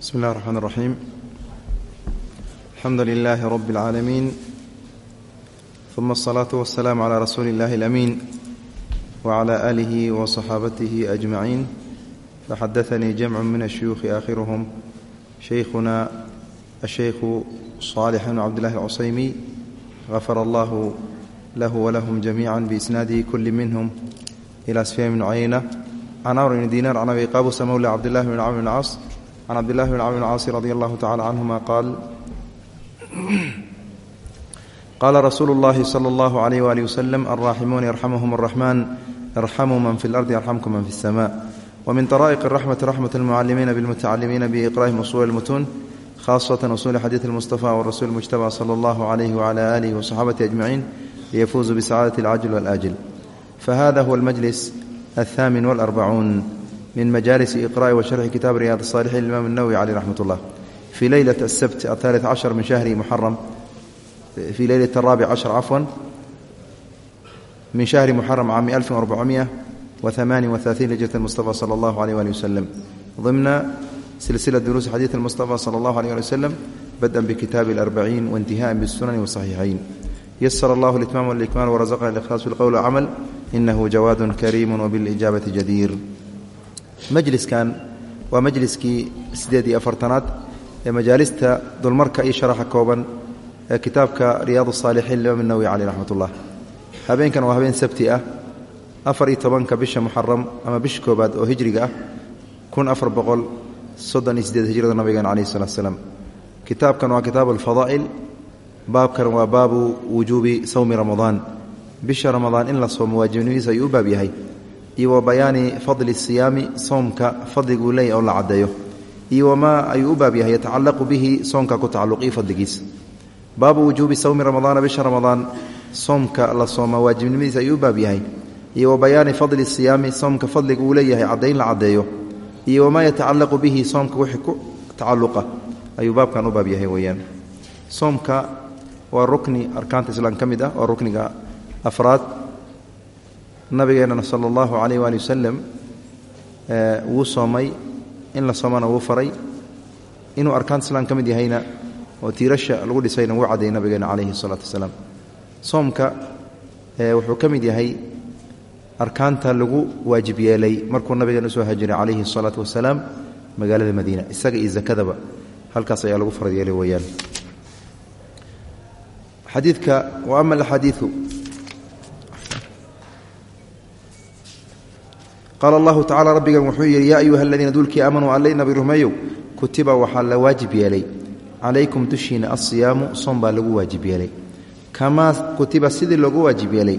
bsmi اllah الرحmn الرaxيim alxamdu لilaahi rb العaalamiin ثuma الصlaaة والsلاam عlى rasuuli اllahi الأmiin وعlى آlihi وصxaabatihi أجmaciin faxadaثanii jamc min الshuyuuخi aakhiruhm shaykhuna الshaykhu صaalح bn cabdillahi الcusaymi غafar allahu lahu wlahm jamiica biisnaadihi kuli minhm ilى sfyan bn cuyayna can amr bn dinar can abi qabusa mowla cabdillahi bn camr bn caas can cabdillahi bn camr bn caasi radi allahu tacala canhuma qaal qaala rasuulu اllahi salى اllahu عalayh wali waslem alraaximuun yarxamuhum الraxman yarxamu man fi اlardi yarxamkum man fi الsma wmin طraa'iq الraxmati raxmat اlmucalimiina bاlmutacalimiina biiqra'i usul اlmutuun khasة usul xadiiث اlmustafa wrasuul اmujtaba slى اllahu عalayh wعlى alihi wصaxaabati ajmaciin liyafuuzu bisacaadaة اlcajl wاlآjl fahada huwa اlmajlis الثامن والأربعون من مجالس إقراء وشرح كتاب رياض الصالحين الإمام النووي عليه رحمة الله في ليلة السبت الثالث عشر من شهر محرم في ليلة الرابع عشر عفوا من شهر محرم عام 1438 لجرة المصطفى صلى الله عليه وآله وسلم ضمن سلسلة دروس حديث المصطفى صلى الله عليه وآله وسلم بدءا بكتاب الأربعين وانتهاء بالسنن والصحيحين يسر الله الإتمام والإكمال ورزقنا الإخلاص في القول والعمل inahu jawaad kariim wbilijaabati jadiir majliskan waa majliskii sideed iyo afartanaad ee majaalista dulmarka iyo sharaxa kooban ee kitaabka riyaad الsaalixiin limaam nawowi caleyh raxmat habeenkan waa habeen sabti ah afar iyo tobanka bisha muxaram ama bisha koobaad oo hijriga ah kun afar boqol soddon iyo sideed hijrada nabigan caleyh salatu slam kitaabkan waa kitaab alfadaa'il baabkan waa baabu wujuubi sawmi ramadaan. Bisha ramadaan in la soomo waajibnimadiisa ayuu u baab yahay iyo wa fadli siyaami soomka fadliguu leeyahy oo la caddeeyo. Iyo wamaa ayuu u baab yahay yatacallaqu bihi soomka ku tacalluqiyo fadligiisa baabu wujuubi sawmi ramadaana bisha ramadaan soomka la sooma waajibnimadiisa ayuu u baab yahay. Iyo wa bayaani fadli siyaami soomka fadliga uu leeyahay caddayn la caddeeyo. Iyo wamaa yatacallaqu bihi soomka wixii ku tacalluqa ayuu baabkan u baab yahay rukni arkaanta islaam ka mid ah waa rukniga nabigeenana sala allahu calayh waali wasalam wuu soomay in la soomana wuu faray. Inuu arkaanta islam ka mid yahayna oo tiirasha lagu dhisayna wuu caddeeyey nabigeena calayhi salaatu wasalaam soomka wuxuu ka mid yahay arkaanta lagu waajib yeelay markuu nabigeena u soo hajiray calayhi salaatu wasalaam magaalada madiina isaga iyo zakadaba. Halkaas ayaa lagu farad yeelay weeyaan. Xadiidka wa ama alaxaadiiu qaala allahu tacala rabbigan wuxuu yidhi yaa ayuha aladiina duulkii aamanuu allay nabi rumeeyow kutiba waxaa la waajib yeelay calaykum dushiina alsiyaamu soom baa lagu waajib yeelay kamaa kutiba sidii loogu waajib yeelay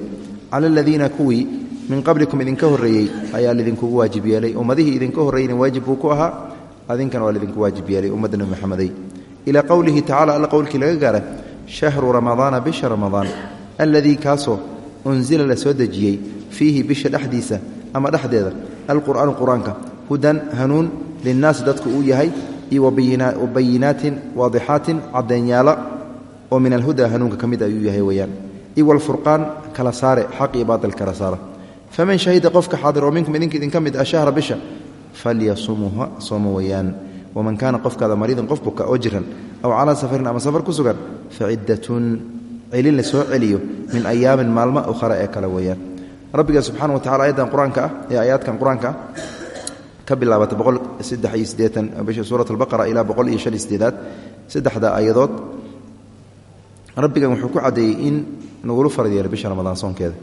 cala aladiina kuwii min qablikum idinka horreeyey ayaa lidinkugu waajib yeelay ummadihii idinka horreeyeyna waajib buu ku ahaa adinkana waa lidinku waajib yeelay ummadda nebi maxamedey ilaa qowlihi tacala alla qowlkii laga gaara shahru ramadaana bisha ramadaan alladii kaasoo unsila dejiyey fiihi bisha dhexdiisa ama dhexdeeda alqur'aanu qur'aanka hudan hanuun linnaasi dadku uu yahay iyo wabayinaatin waadixaatin caddeynyaala oo min alhuda hanuunka ka mid ayuu yahay weyaan iyo walfurqaan kala saare xaq baatil kala saara faman shahida qofka xaadir oo minkum idinka idinka mid ah bisha falyasumuha sooma weyaan waman kaana qofkaada mariidan qof buka oo jiran aw calaa safarin ama safar ku sugan faciddatun celin la soo celiyo min ayaamin maalmo ukhra ee kale weeyaan rabbiga subxana wa tacala ayaddan qur'aanka ah ee aayaadkan qur'aanka ah ka bilaabata boqol saddex iyo siddeetan bisha suurat albaqara ilaa boqol iyo shan iyo sideedaad saddexda aayadood. Rabbigan wuxuu ku caddeeyey in nagulu farad yeelay bisha ramadaan soonkeeda.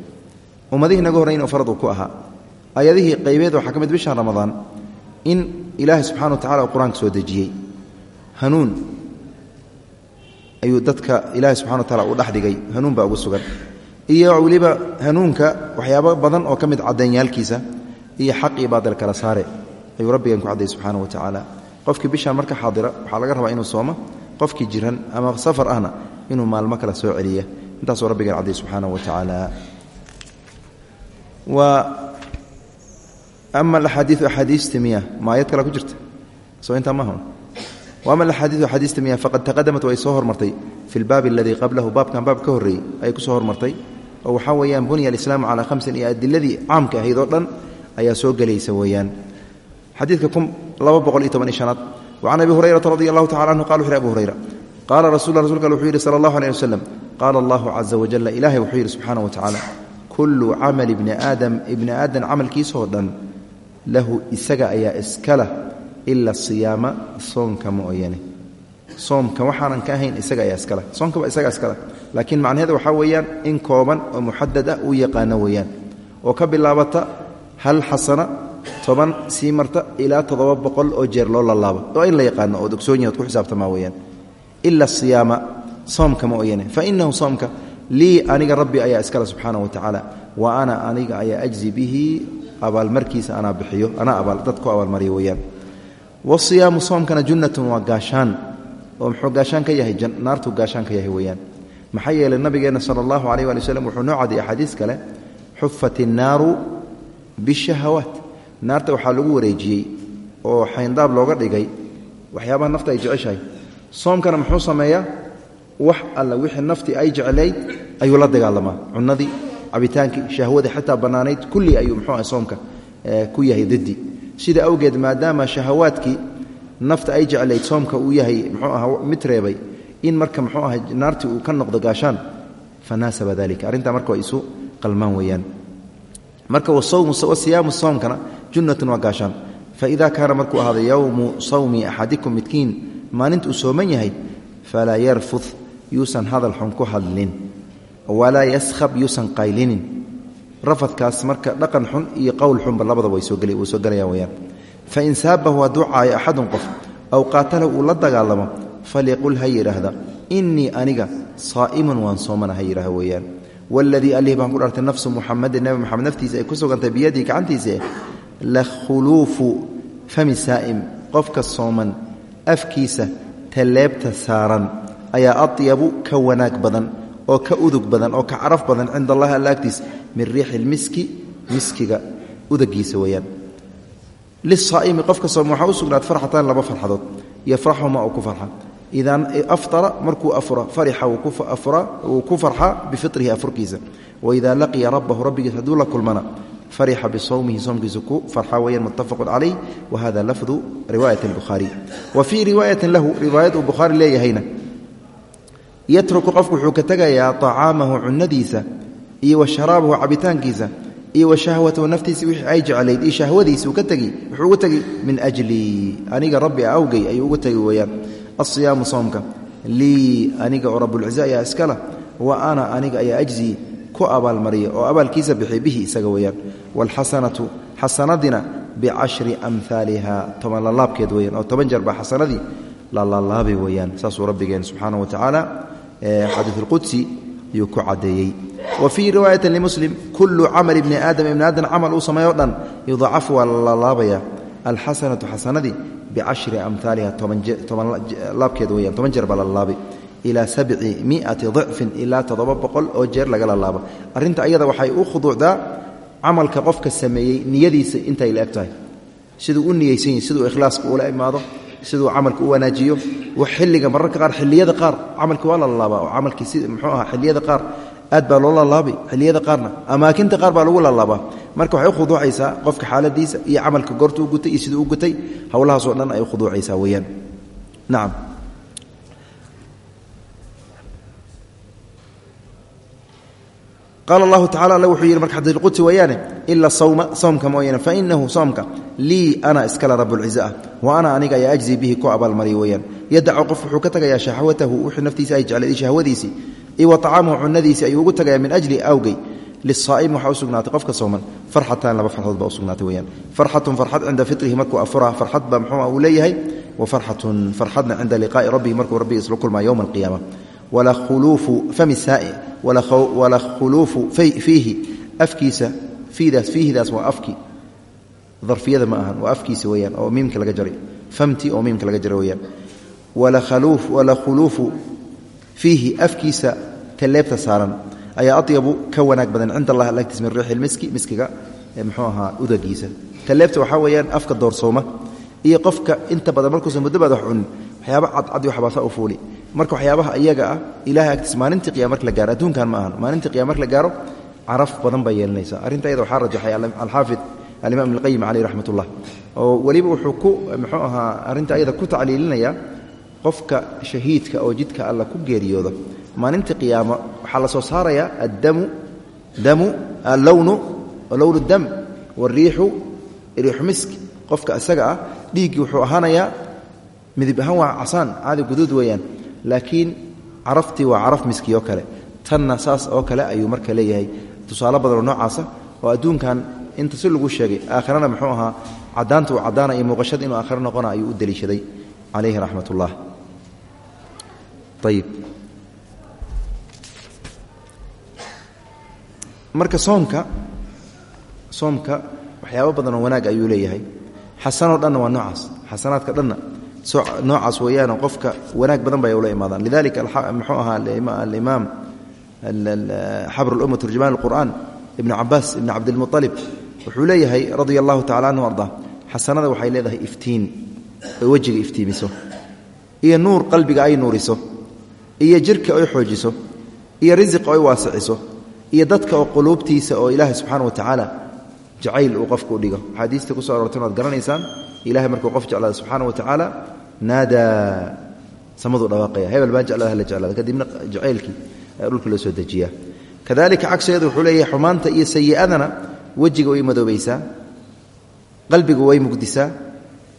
Ummadihii naga horreyn oo farad uu ku ahaa. Aayadihii qaybeed waxaa ka mid bisha ramadaan in ilaahay subxana wa tacala uu qur'aanka soo dejiyey. Sugan iyo weliba hanuunka waxyaabo badan oo ka mid caddenyaalkiisa iyo xaq iyo baadil kala saare ayuu rabbigan ku cadday subxaana wa tacaala. Qofkii bishaan marka xaadira waxaa laga rabaa inuu sooma qofkii jiran ama safar ahna inuu maalmo kala soo celiya. Intaasuu rabbigan cadday subxaana wa tacaala. Ama alaxaadiiu axaadiista miya ma ayad kale ku jirta? Soo intaa maaha ama alaxaadiiu axaadiista miya faqad taqadamat way soo hormartay fi lbaabi aladii qablahu baabkan baab ka horreeyey ayay ku soo oo waxaa weeyaan bunya alislaamu calaa hamsin iyo adiladii caamka ahayd oo dhan ayaa soo gelaysa weeyaan. Xadiidka laba boqol iyo toban shanaad. Wacan abi hurayrata radi allahu tacala anhu qala wuxu yhi abu hurayra qaala rasul rasulka wuxuu yidhi sala allahu aleyh wasalam qaala allahu caza wajalla ilaahay wuxuu yidhi subxaana wa tacaala kullu camali ibni aadam ibni aadam camalkiisoo dhan lahu isaga ayaa iskala ila siyaama soonka mooyane soomka waxaanan ka ahayn isaga ayaa iskale soonkaba isagaa iskale laakiin macnaheeda waxaa weeyaan in kooban oo muxadad ah uu yaqaano weeyaan. Oo ka bilaabata hal xasana toban sii marta ilaa toddoba boqol oo jeer loo lalaabo oo in la yaqaano ood ogsoon yahi ku xisaabtamaa weeyaan. Ila siyaama soomka mooyane fa inahu soomka lii aniga rabbi ayaa iskale subxaana wa tacaala. Wa ana aniga ayaa ajzi bihi abaalmarkiisa anaa bixiyo. Anaa dad ku abaalmariyo weeyaan. Wasiyaamu soomkana junnatun waa gaashaan. Oo muxuu gaashaan ka yahay naartuu gaashaan ka yahay weeyaan maxaa yeelay nabigeenna sala allahu calayh waali waslem wuxuu noo cadiyay axaadiis kale xufat innaaru bishahawaat. Naarta waxaa lagu wareejiyey oo xayndaab looga dhigay. Waxyaabaha nafta ay jeceshahay. Soomkana muxuu sameeyaa wax alla wixii naftii ay jeclayd ayuu la dagaalamaa cunadii cabitaankii shahwadii xataa bannaanayd kulli ayuu muxuu ah soomka ku yahay diddi sida awgeed maadaama shahawaadkii nafta ay jeclayd soomka uu yahay muxuu aha mid reebay in marka muxuu aha naartii uu ka noqdo gaashaan fanaasaba dalika arrintaa marka waa isu qalmaan weeyaan. Marka wasiyaamu soomkana junnatun waa gaashaan. Faida kaana markuu ahaado yowmu sawmi axadikum midkiin maalinta uu sooman yahay falaa yarfud yuusan hadal xun ku hadlin. Walaa yaskhab yuusan qaylinin. Rafadkaas marka dhaqan xun iyo qowl xunba labadaba way soo gelayaan weyaan fain saabahu hadduu caayo axadun qof aw qaatalahu uu la dagaalamo falyaqul ha yidhaahda innii aniga saa'imun waan soomana ha yidhaah weeyaan. Waladii allih baan ku dhartay nafsu muxamadin nebi moxamed naftiisa ay ku sugantay biyadii gacantiisa la khuluufu fami saa'im qofka sooman afkiisa talleebta saaran ayaa adyabu ka wanaag badan oo ka udug badan oo ka caraf badan cinda allahi alla agtiis min riixi lmiski miskiga udagiisa weeyaan. Lisaa'imi qofka sooma waxaa u sugnaad farxatan laba farxadood. Yafraxuma uu ku farxa idaa aftara markuu afura farixa wuu ku farxaa bifitrihi afurkiisa waidaa laqiya rabbahu rabbigiis hadduu la kulmana farixa bisawmihi soomkiisa ku farxa weeyaan muttafaqun calayh wa hada lafdu riwaayat albukhaariy wa fii riwaayatin lahu riwaayad uu bukhaari leeyahayna yatruku qofku wuxuu ka tegayaa طacaamahu cunadiisa iyo wa sharaabahu cabitaankiisa iyo wa shahwatahu naftiisa wixii ay jeclayd iyo shahwadiisa uu ka tegi wuxuu uga tegi min ajlii aniga rabbi awgey ayuu uga tegi weeyaan alsiyaamu soomka lii aniga oo rabulciza ayaa iskala wa ana aniga ayaa ajzii ku abaalmariya oo abaalkiisa bixiy bihi isaga weeyaan waalxasanatu xasanadina bicashri amhaaliha toban lalaabkeed weyaan oo toban jeer baa xasanadii lalalaabay weeyaan saasuu rabbigeen subxaana wa tacaala xadiiu lqudsi ayuu ku caddeeyey wa fii riwaayati limuslim kullu camali bni aadam ibni aadam camal uu sameeyo dhan yudacafu waa lalaabaya alxasanatu xasanadii bicashri amhaaliha toban laabkeed weyaan toban jeer baa lalaabay ilaa sabci miati dicfin ilaa toddoba boqol oo jeer laga lalaabo arrinta ayada waxay u khuduucdaa camalka qofka sameeyey niyadiisa intay la eg tahay siduu u niyeysan yahi siduu ikhlaaska ula imaado siduu camalka u wanaajiyo xilliga mararka qaar xilliyada qaar camalki waa la lalaabaa oo camalkii si muxuu aha xilliyada qaar aad baa loo lalaabay xilliyada qaarna. Amaakinta qaar baa lagu lalaabaa marka waxay u khuduucaysaa qofka xaaladiisa iyo camalka goorta u gutay iyo siduu u gutay howlahaasoo dhan ay u khuduucaysaa weeyaan. Nacam qaala allahu tacala alle wuxuu yidhi marka xadiiqudsi weeyaane ila sawma sawmka mooyaane fainahu soomka lii ana iskale rabulciza ah. Wa ana aniga ayaa ajzii bihi ku abaalmariya weeyaan. Yadacu qof wuxuu ka tagayaa shahwatahu wuxuu naftiisa ay jeclay shahwadiisii iyo wa طacaamahu cunadiisii ayuu ugu tagayaa min ajli awgey lisaa'im waxaa u sugnaatay qofka sooman. Farxatan laba farxadood baa u sugnaatay weyaan farxatun farxad cinda fitrihi markuu afuraa farxad baa muxuu uu leeyahay. Wa farxatun farxadna cinda liqaa'i rabbihi markuu rabbiga isla kulmaa yowma alqiyaama wala khuluufu fami saai wala khuluufu fiihi. Afkiisa fiidaas fiihidaas waa afki. Darfiyada ma ahan waa afkiisa weyaan oo miimka laga jaray. Famti oo miimka laga jaray weyaan wala khuluufu fiihi. Afkiisa talleebta saaran ayaa adyabu ka wanaag badan cinda allah alagtiis min riixi lmiski miskiga muxuu ahaa udagiisa. Talleebta waxaa weeyaan afka doorsooma iyo qofka inta badan markuusan muddo baad wax cunin waxyaaba cadcad waxbaasa u fuuli. Marka waxyaabaha iyaga ah ilahay agtiis maalintii qiyam marka la gaaro adduunkan ma ahan. Maalintii qiyam marka la gaaro caraf badan baa yeelanaysa arrinta waxaa rajaxay alxaafid alimaam ibn اlqayim caleyh raxmat ullah oo weliba wuxuu ku muxuu ahaa arrinta ayada ku tacliilinaya qofka shahiidka oo jidka alla ku geeriyooda maalinta qiyaama waxaa la soo saarayaa addamu damu allownu lownu dam wariixu riixu misk qofka isaga ah dhiiggii wuxuu ahaanayaa midib ahaan waa casaan caadi guduud weeyaan laakiin caraftii waa caraf miski oo kale. Tanna saas oo kale ayuu marka leeyahay. Tusaale badanoo noocaasa oo adduunkan inta si lagu sheegay aakhirana muxuu ahaa caddaanta uu caddaana iyo muuqashada inuu aakhiro noqona ayuu u deliishaday. Calayhi raxmat ullah marka soomka soomka waxyaaba badan oo wanaag ayuu leeyahay. Xasanoo dhanna waa noocaas. Xasanaadka dhanna noocaas weyaano qofka wanaag badan bay ula imaadaan. Lidalika muxuu ahaa alimaam xabr lumma turjumaan اlqur'an ibnu cabaas ibn cabdilmualib wuxuu leeyahay radia allahu tacala anhu arda xasanada waxay leedahay iftiin oo wejiga iftiimiso iyo nuur qalbiga ay nuuriso iyo jirka oy xoojiso iyo risiq oy waasiciso iyo dadka oo quluubtiisa oo ilaahay subxaana wa tacaala jacayl uu qofku dhigo. Axaadiista ku so arortay waad garanaysaan ilahay markuu qof jeclaada subxaana wa tacaala naadaa samaduu dhawaaqaya. Hebel baan jeclaada hala jeclaada kadibna jacaylkii dhulka loo soo dejiyaa. Kadalika cagsigeedu wuxuu leeyahay xumaanta iyo sayi'adana wejiga way madoobaysaa qalbigu way mugdisaa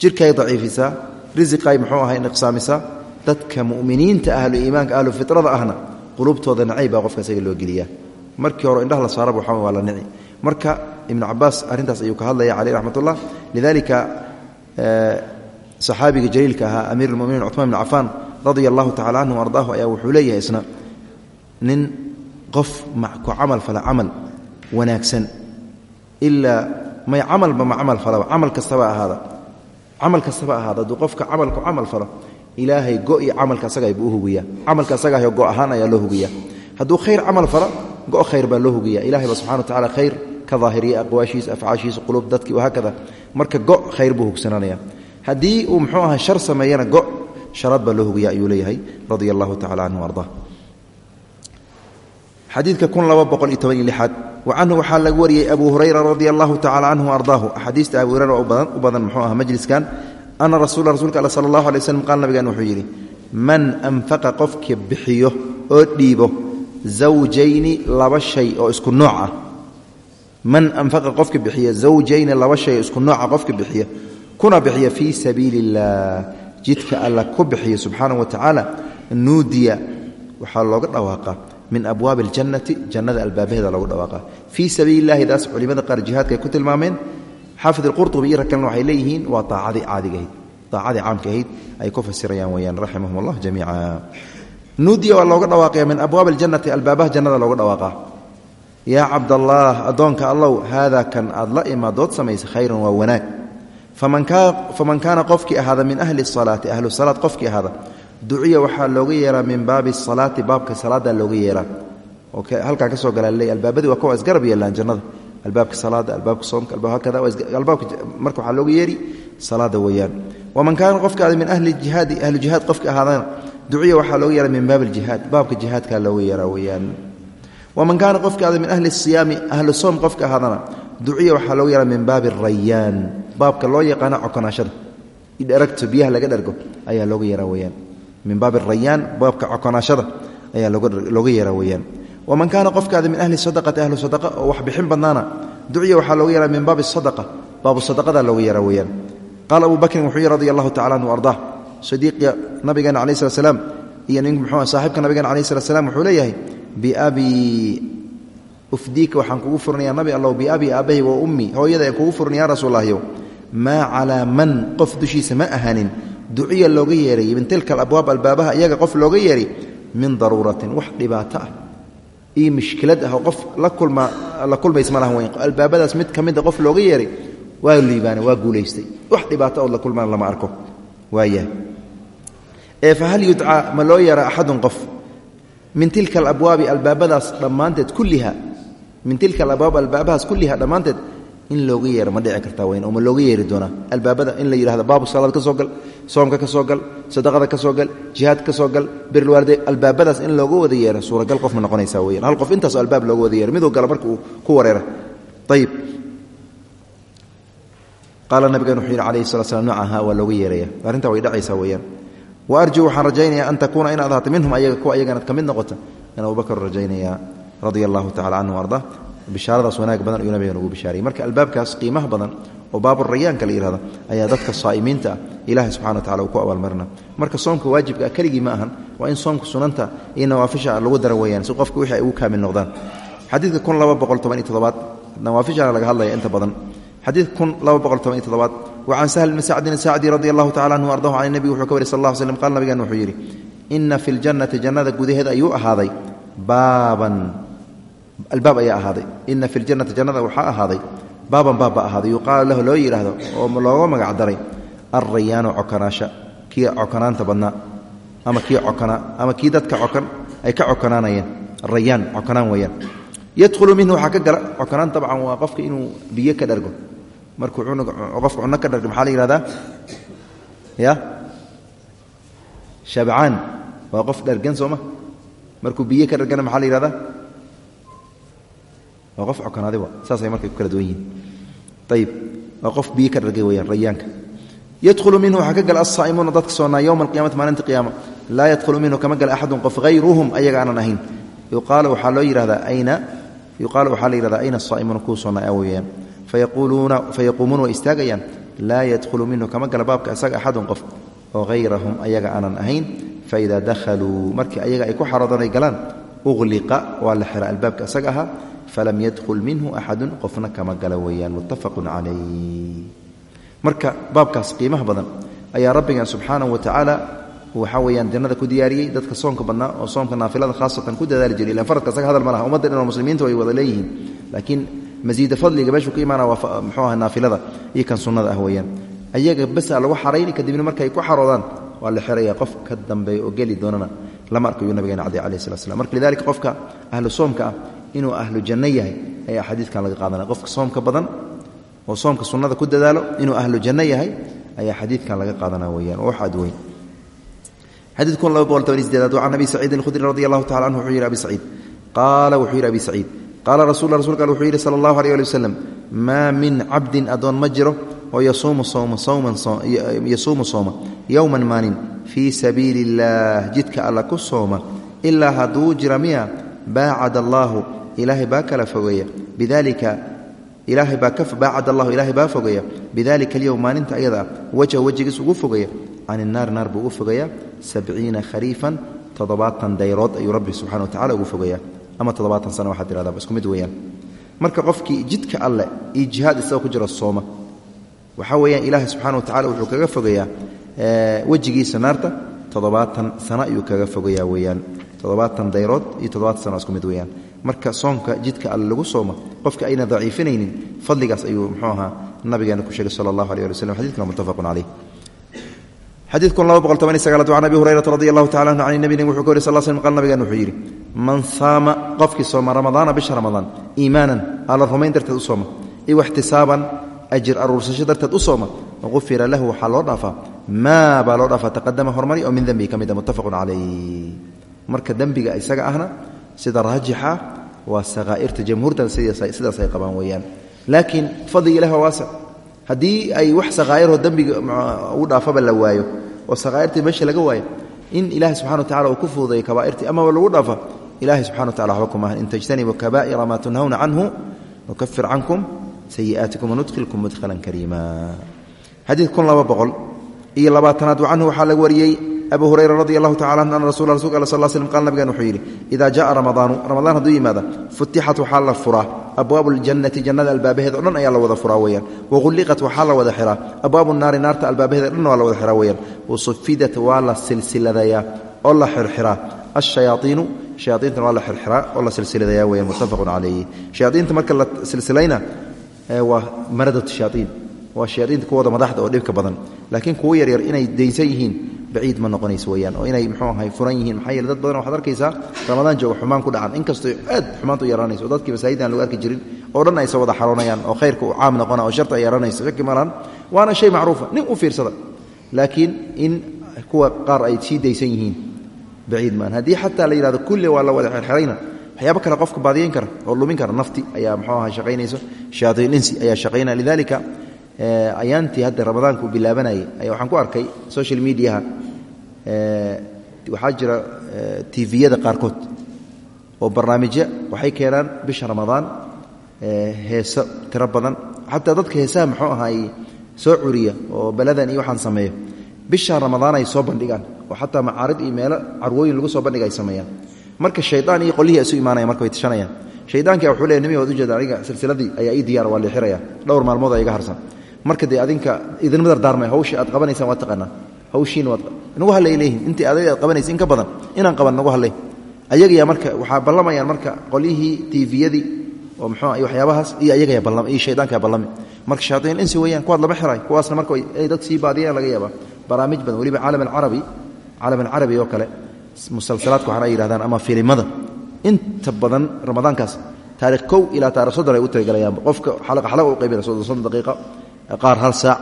jirkaay daciifisaa risiqay muxuu ahay niqsaamisaa. Dadka mu'miniinta ahlu iimaanka ahlu fitrada ahna quluubtooda nacayb baa loo geliyaa markii hore indhaha la saaraba waxaa waa la nici. Marka ibnu cabaas arrintaas ayuu ka hadlaya caleyh raxmat ullah lidalika saxaabiga jaliilka ahaa amiir almuminiin cuثmaan bn cafaan radia allahu tacala canhu ayaa wuxuu leeyahay isna nin qof ku camal fala camal wanaagsan. Ilaa may camalba ma camal falaba camal kastaba ahaada. Camal kastaba ahaada hadduu qofka camalku camal falo ilaahay go iyo camalka asagaa buu u hugiyaa. Camalka asagaah go ayaa loo hugiyaa. Hadduu khayr camal falo go khayr baa loo hugiya ilahay ba subxana wa tacala khayr ka daahiriya aqwaashiisa afcaashiisa quluub dadkii wahaakada marka go khayr buu hugsananaya haddii uu muxuu aha shar sameeyana go sharaad baa loo hugiya ayuu leeyahay radia allahu tacala canhu arda xadiidka kun laba boqol iyo toban iyo lixaad. Wa canhu waxaa laga wariyey abu hurayra radia allahu tacala canhu ardaahu. Axaadiista abu hurayra u badan muxuu aha majliskan. Ana rasula rasuulka all sala allahu alay slm qaal nabigan wuxuu yidhi man anfaqa qofka bixiyo oo dhiibo zawjayni laba shay oo isku nooc ah man anfaqa qofka bixiya zawjayni laba shay oo isku nooca qofka bixiya kuna bixiya fii sabiili اllah jidka alla ku bixiya subxaana wa tacaala nuudiya waxaa looga dhawaaqaa min abwaabi اljannati jannada albaabaheeda loogu dhawaaqaa fii sabiili اllahi daas culimada qaar jihaadka ay ku tilmaameen xaafid اlqurطubi iyo rag kalena waxay leeyihiin waa aacadii caadigahayd aacadii caamka ahayd ay ku fasirayaan weyaan raximahum اllah jamiica nuudiya waa looga dhawaaqaya min abwaab aljannati albaabaha jannada looga dhawaaqaa yaa cabdallaah addoonka allow haadaa kan aad la imaadood samaysa khayrun waa wanaag. Faman kaana qofkii ahaada min ahli salaati ahlu salaad qofkii ahaada duciya waxaa looga yeeraa min baabi salaati baabka salaada looga yeeraa. Oo ka soo galaa leey albaabadii waa kuwa isgarab yeelaan jannada. Albaabka salaada albaabka soomka albaabka marka waxaa looga yeeri salaada weeyaan. Waman kaana qofka aada min ahli jihaadi ahlu jihaad qofki ahaadana duciya waxaa looga yeera min baab aljihaad. Baabka jihaadkaa looga yeeraa weyaan waman kaana qofka aada min ahli siyaami ahlu soom qofka ahaadana duciya waxaa looga yeeraa min baabi arayaan baabka loo yaqaano cokonaashada. Idheragto biyaha laga dhergo ayaa looga yeeraa weyaan min baabi arayaan baabka cokonaashada ayaa looga yeeraa weyaan waman kaana qofka aada min ahli sadaqati ahlu sadaqa oo wax bixin badnaana duciya waxaa looga yeeraa min baabi sadaqa. Baabu sadaqadaa looga yeeraa weyaan qaala abu bakrin wuxuu yihi radi allahu tacala anhu ardaa sadiiqya nabigeena calayi slat slam iyo nin muxuu saaxibka nabigeena calayi slat slam wuxuu leeyahay biabii ufdiika waxaan kugu furnayaa nabi allow biabii aabbahay wa ummii hooyada aan kugu furnay ya rasuullahyow maa calaa man qof dushiisa ma ahanin duciya looga yeeray min tilka alabwaab albaabaha iyaga qof looga yeeray min daruuratin wax dhibaato ah. Iyo mishkilad ah oo qof la kulma la kulmays ma lahan weyn. Albaabadaas mid ka mida qof looga yeeray waa liibaana waa guulaystay. Wax dhibaato waayahay ee fahal yudcaa ma loo yeera axadun qof? Min tilka alabwaabi albaabadaas dhammaanteed kulliha min tilka alabwaab albaabahaas kulliha dhammaanteed in looga yeero ma dhici kartaa weyn oo ma looga yeeri doonaa. Albaabada in la yidhahdo baabu salaad ka soo gal soomka ka soo gal sadaqada ka soo gal jihaad ka soo gal birlwaarde albaabadaas in looga wada yeero suuragal qof ma noqonaysaa weyan hal qof intaasoo albaab looga wada yeero miduu gala marka uu ku wareera. Ayib qaala nabigan wuxuu yidhi calayhi sala slam nocaha waa looga yeeraya arrintaa way dhacaysaa weeyaan wa arjuu waxaan rajaynayaa an takuuna inaad ahaato minhum ayaga kuwa ayaganaad ka mid noqota in abubakar rajaynayaa radia allahu tacala canhu arda bishaaradaas wanaag badan ayuu nabigan ugu bishaarayay marka albaabkaas qiimaha badan oo baaburayaanka la yihahdo ayaa dadka saa'imiinta ah ilaahay subxana wa tacala uu ku abaalmarina marka soomka waajibka ah keligii ma ahan waa in soomka sunanta iyo nawaafisha lagu dara weeyaan si qofka wixii ay ugu kaamil noqdaan xadiidka kun laba boqol toban iyo toddobaad nawaafishana laga hadlaya inta badan xadiidka kun laba boqol toban iyo toddobaad wa can sahl bni sacdin saacdi radi allahu tacala anhu ardahu can nebigu wuxuu ka wari sal allah slm qaal nabigan wuxuu yidhi ina fi ljannati jannada gudaheeda ayuu ahaaday. Baaban albaab ayaa ahaaday. Ina fi ljannati jannada waxaa ahaaday. Baaban baab baa ahaaday. Yuqaalu lahu loo yidhaahdo oo looga magac daray alrayaanu cokonaasha kii cokonaanta badnaa ama kii cokonaa ama kii dadka cokan ay ka cokonaanayeen rayaan cokonaan weeyaan. Yadkhulu minhu waxaa ka gala cokonaan markuu qofka cunno ka dhargo maxaa la yihahdaa ya? Shabcaan waa qof dhargan sooma markuu biyo ka dhargana maxaa la yihahdaa waa qof cokonaaday wa saasay markay ku kala duwan yihiin waa qof biyo ka dhargay weyaan rayaanka yadkhulu minhu waxaa ka gala alsaa'imuuna dadka soonnaa yowma alqiyamati maalinta qiyaama. Laa yadkhulu minhu kama gala axadun qof hayruhum ayaga aanan ahayn. Yuqaalu waxaa loo ayna? Yuqaalu waxaa la yihahdaa ayna asaa'imuuna kuwa soonnaa a fayaquuluuna fayaquumuuna way istaagayaan laa yadkhulu minhu kama gala baabka isaga axadun qof oo hayrahum ayaga aanan ahayn faidaa dakhaluu markii ayaga ay ku xaroodan ay galaan uqliqa waa la xira albaabka isaga ahaa falam yadkhul minhu axadun qofna kama gala weeyaan muttafaqun calayh marka baabkaas qiimaha badan ayaa rabbigan subxaanahu wa tacaala waxaa weyaan jannada ku diyaariyey dadka soomka badnaa oo soomka naafilada khaasatan ku dadaali jiray ilan faradka isaga hadal ma masiida fadliga meeshuu ka imaana waa muxuu aha naafilada iyo kan sunnada ah weeyaan. Ayaga basa lagu xarayni kadibna markay ku xaroodaan waa la xiraya qof ka dambeeya oo geli doonana. Lama arkayu nabigeena cadi alayh slat slam marka lidalika qofka ahlu soomka ah inuu ahlu janno yahay ayaa xadiidkan laga qaadanaya qofka soomka badan oo soomka sunnada ku dadaalo inuu ahlu janno yahay ayaa xadiidkan laga qaadanaa weyaan oo wax aad weyn. Xadiid kun laba boqol toban sideedaad can abi saciidin alkhudri radi allahu tacala anhu wuxuu yidhi abi saciid qaala wuxuu yidhi abi saciid qaala rasul rasulka wuxuu yidhi sala allahu alيh ali wasalam maa min cabdin addoon ma jiro oo yasuumu sooma yowman maalin fii sabiili اllah jidka alla ku sooma ilaa hadduu jira miya baacad allaahu ilaahay baa kala fogeeya. Bidalika baacad allahu ilaahay baa fogeeya. Bidalika alyowm maalinta ayada ah wajha wejigiis ugu fogeeya. Can innaar naar buu ugu fogeeyaa sabciina khariifan toddobaatan dayrood ayuu rabbi subxana wa tacala ugu fogeeyaa ama toddobaatan sana waxaad tihahdaba isku mid weeyaan. Marka qofkii jidka alleh iyo jihaad isagoo ku jira sooma. Waxaa weeyaan ilaahay subxana wa tacala wuxuu kaga fogeeyaa wejigiisa naarta toddobaatan sano ayuu kaga fogeeyaa weeyaan. Toddobaatan dayrood iyo toddobaatan sano isku mid weeyaan. Marka soomka jidka alle lagu sooma qofka ayna daciifinaynin fadligaas ayuu muxuu ahaa nabigeena ku sheegay sala allahu aleh ali waslm xadidkana muttafaqun caleyh xadiid kun laba boqol toban iyo sagaalaad can abi hurayrata radi allahu tacala anhu can nabi wuxuu ka wari sal l slm qal nabigan wuxuu yidhi man saama qofkii sooma ramadaana bisha ramadaan iimaanan alla rumayn darteed u sooma iyo ixtisaaban ajir aruursasho darteed u sooma ufira lahu waxaa loo dhaafaa maa baa loo dhaafaa taqadama hormari oo min dembihi ka mid a muttafaqun calayh marka dembiga isaga ahna sida raajixa waa sakaa'irta jamhuurtan sidaas ay qabaan weeyaan. Laakiin fadliga ilah waa waasic haddii ay wax sakaa'iroo dembiga u dhaafaba la waayo oo sakaa'irtii meesha laga waayo in ilaahay subxana wa tacala uu ku fududeeyo kabaa'irtii amaba lagu dhaafa ilahay subxana wa tacala waxba kumaahan in tajtanibuu kabaa'ira maa tunhawna canhu nukafir cankum sayi'aatikum wanudkhilkum mudkhalan kariima. Xadiid kun laba boqol iyo labaatanaad canhu waxaa laga wariyey abu hurayra radi allahu tacala anhu ana rasul rasulka al sal slm qaal nabigan wuxuu yidhi idaa jaءa ramadaanu ramadaan hadduu yimaada futixat waxaa la furaa abwaabu اljannati jannada albaabaheeda o dhan ayaa la wada furaa weyaan waghulliqat waxaa la wada xiraa. Abwaabu naari naarta albaabaheeda dhan waa la wada xiraa weyaan wasufidat waa la silsiladayaa oo la xirxiraa. Ashayaaiinu shayaaiintan waa la xirxiraa oo la silsiladaya weyan muttafaqun calayh shayaaiinta marka la silsilayna waa maradat shayaaiin waa shayaaiinta kuwooda madaxda oo dhibka badan. Laakiin kuwo yaryar inay daysan yihiin baciid ma noqonayso weyaan oo inay mxuu ahay furan yihiin maxaa yeele dad badan waxad arkaysaa ramadaan jooga xumaan ku dhacan inkastoo aad xumaanta u yaraanayso oo dadkii masaajidaan lagu arki jirin oo dhan aysa wada xaroonayaan oo khayrka uu caam noqona oo sharta ay yaranayso shaki malaan waana shay macruufa nin u fiirsada laakiin in kuwa qaar ay sii daysan yihiin baciid maan haddii xataa la yihahdo kulle waa la wada xerxerayna waxyaaba kale qofka baadiyeyn kara oo lumin kara nafti ayaa mxuu aha shaqaynayso shayaaiin insi ayaa shaqaynaya lidalika ayaantii hadda ramadaanka bilaabanayay ayaa waxaan ku arkay social mediaha. Waxaa jira tviyada qaarkood oo barnaamijyo waxay keenaan bisha ramadaan heeso tiro badan. Xataa dadka heesaha muxuu ahaay soo curiya oo beladan iyo waxaan sameeyo. Bisha ramadaan ay soo bandhigaan oo xataa macaarid iyo meelo carwooyin lagu soo bandhiga ay sameeyaan. Marka shaydaan iyo qolyihii isu imaanaya marka way tashanayaan shaydaanka wuxuu leeyahy nimi waad ujeeda aniga silsiladii ayaa ii diyaara waa leexiraya dhowr maalmood aa iga harsan marka dee adinka idinma dardaarmay hawshii aad qabanaysaan waa taqaanaa. Hawshiina waad nagu hadlay leeyihiin intii aad qabanaysa in ka badan inaan qaban nagu hadlay. Ayagayaa marka waxaa ballamayaan marka qolyihii tiiviyadii oo muxuu waxyaabahaas iyo ayagaya iyo shaydaankaa ballami marka shayaaiin insi weeyaan kuwaad lama xiray kuwaasna marka ay dad sii baadiyaan laga yaabaa. Barnaamij badan weliba caalam alcarabi caalam alcarabi oo kale musalsalaadka waxaana ay yihahdaan ama filimada. Inta badan ramadaankaas taarikh kow ilaa taarikh soddon ay u talagalayaanba qofka xalaqa xalaqa u qaybina soddon soddon daqiiqa qaar hal saac